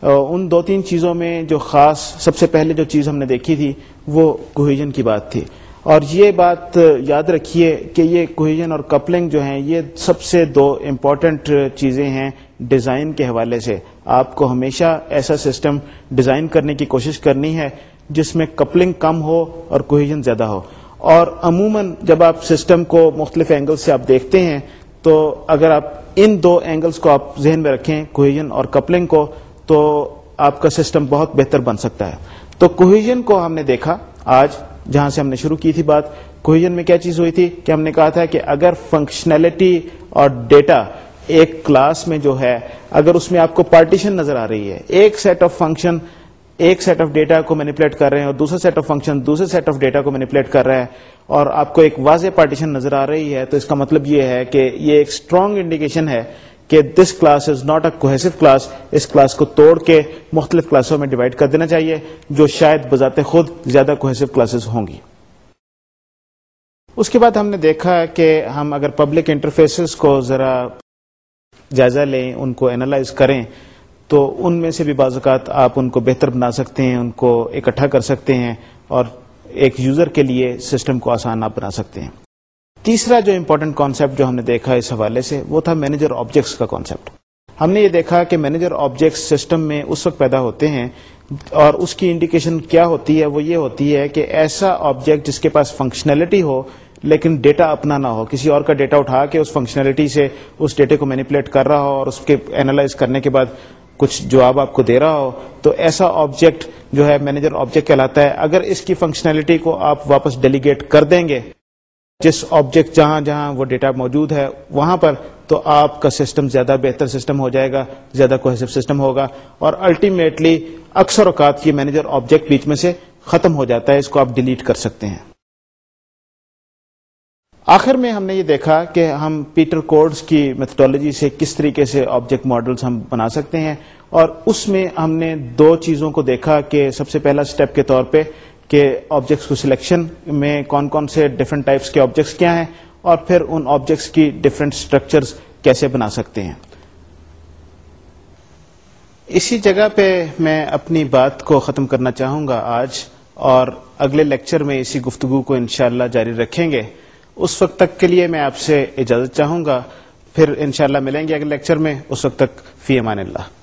ان دو تین چیزوں میں جو خاص سب سے پہلے جو چیز ہم نے دیکھی تھی، وہ کوہیجن کی بات تھی۔ اور یہ بات یاد رکھیے کہ یہ کوہیجن اور کپلنگ جو ہیں، یہ سب سے دو امپورٹنٹ چیزیں ہیں ڈیزائن کے حوالے سے۔ آپ کو ہمیشہ ایسا سسٹم ڈیزائن کرنے کی کوشش کرنی ہے جس میں کپلنگ کم ہو اور کوہیجن زیادہ ہو۔ اور عموماً جب آپ سسٹم کو مختلف اینگل سے آپ دیکھتے ہیں، تو اگر آپ ان دو اینگلس کو آپ ذہن میں رکھیں کوہیجن اور کپلنگ کو، تو آپ کا سسٹم بہت بہتر بن سکتا ہے۔ تو کوہیجن کو ہم نے دیکھا آج، جہاں سے ہم نے شروع کی تھی بات۔ کوہیجن میں کیا چیز ہوئی تھی؟ کہ ہم نے کہا تھا کہ اگر فنکشنلٹی اور ڈیٹا ایک کلاس میں جو ہے، اگر اس میں آپ کو پارٹیشن نظر آ رہی ہے، ایک سیٹ آف فنکشن ایک سیٹ آف ڈیٹا کو مینیپولیٹ کر رہے ہیں اور دوسرا سیٹ آف فنکشن دوسرے سیٹ آف ڈیٹا کو مینیپولیٹ کر رہا ہے اور آپ کو ایک واضح پارٹیشن نظر آ رہی ہے تو اس کا مطلب یہ ہے کہ یہ ایک اسٹرانگ انڈیکیشن ہے کہ this class is not a cohesive class us class کو توڑ کے مختلف کلاسوں میں ڈیوائڈ کر دینا چاہیے جو شاید بذات خود زیادہ کوہیسو کلاسز ہوں گی۔ اس کے بعد ہم نے دیکھا کہ ہم اگر پبلک انٹرفیسز کو ذرا جائزہ لیں، ان کو اینالائز کریں تو ان میں سے بھی بعض اوقات آپ ان کو بہتر بنا سکتے ہیں، ان کو اکٹھا کر سکتے ہیں اور ایک یوزر کے لیے سسٹم کو آسان آپ بنا سکتے ہیں۔ تیسرا جو امپورٹنٹ کانسیپٹ جو ہم نے دیکھا اس حوالے سے وہ تھا مینیجر آبجیکٹس کا کانسیپٹ ہم نے یہ دیکھا کہ مینیجر آبجیکٹس سسٹم میں اس وقت پیدا ہوتے ہیں اور اس کی انڈیکیشن کیا ہوتی ہے؟ وہ یہ ہوتی ہے کہ ایسا آبجیکٹ جس کے پاس فنکشنلٹی ہو لیکن ڈیٹا اپنا نہ ہو۔ کسی اور کا ڈیٹا اٹھا کے اس فنکشنلٹی سے اس ڈیٹے کو مینیپولیٹ کر رہا ہو اور اس کے اینالائز کرنے کے بعد کچھ جواب آپ کو دے رہا ہو، تو ایسا آبجیکٹ جو ہے مینیجر آبجیکٹ کہلاتا ہے، اگر اس کی فنکشنلٹی کو آپ واپس ڈیلیگیٹ کر دیں گے، جس آبجیکٹ جہاں جہاں وہ ڈیٹا موجود ہے وہاں پر، تو آپ کا سسٹم زیادہ بہتر سسٹم ہو جائے گا، زیادہ کوہیسو سسٹم ہوگا، اور الٹیمیٹلی اکثر اوقات یہ مینیجر آبجیکٹ بیچ میں سے ختم ہو جاتا ہے، اس کو آپ ڈیلیٹ کر سکتے ہیں۔ آخر میں ہم نے یہ دیکھا کہ ہم پیٹر کوڈز کی میتھڈالوجی سے کس طریقے سے آبجیکٹ ماڈلز ہم بنا سکتے ہیں اور اس میں ہم نے دو چیزوں کو دیکھا کہ سب سے پہلا سٹیپ کے طور پہ کہ آبجیکٹس کو سلیکشن میں کون کون سے ڈفرنٹ ٹائپس کے آبجیکٹس کیا ہیں اور پھر ان آبجیکٹس کی ڈفرنٹ اسٹرکچرز کیسے بنا سکتے ہیں۔ اسی جگہ پہ میں اپنی بات کو ختم کرنا چاہوں گا آج اور اگلے لیکچر میں اسی گفتگو کو انشاءاللہ جاری رکھیں گے۔ اس وقت تک کے لیے میں آپ سے اجازت چاہوں گا۔ پھر انشاءاللہ ملیں گے اگلے لیکچر میں۔ اس وقت تک فی امان اللہ۔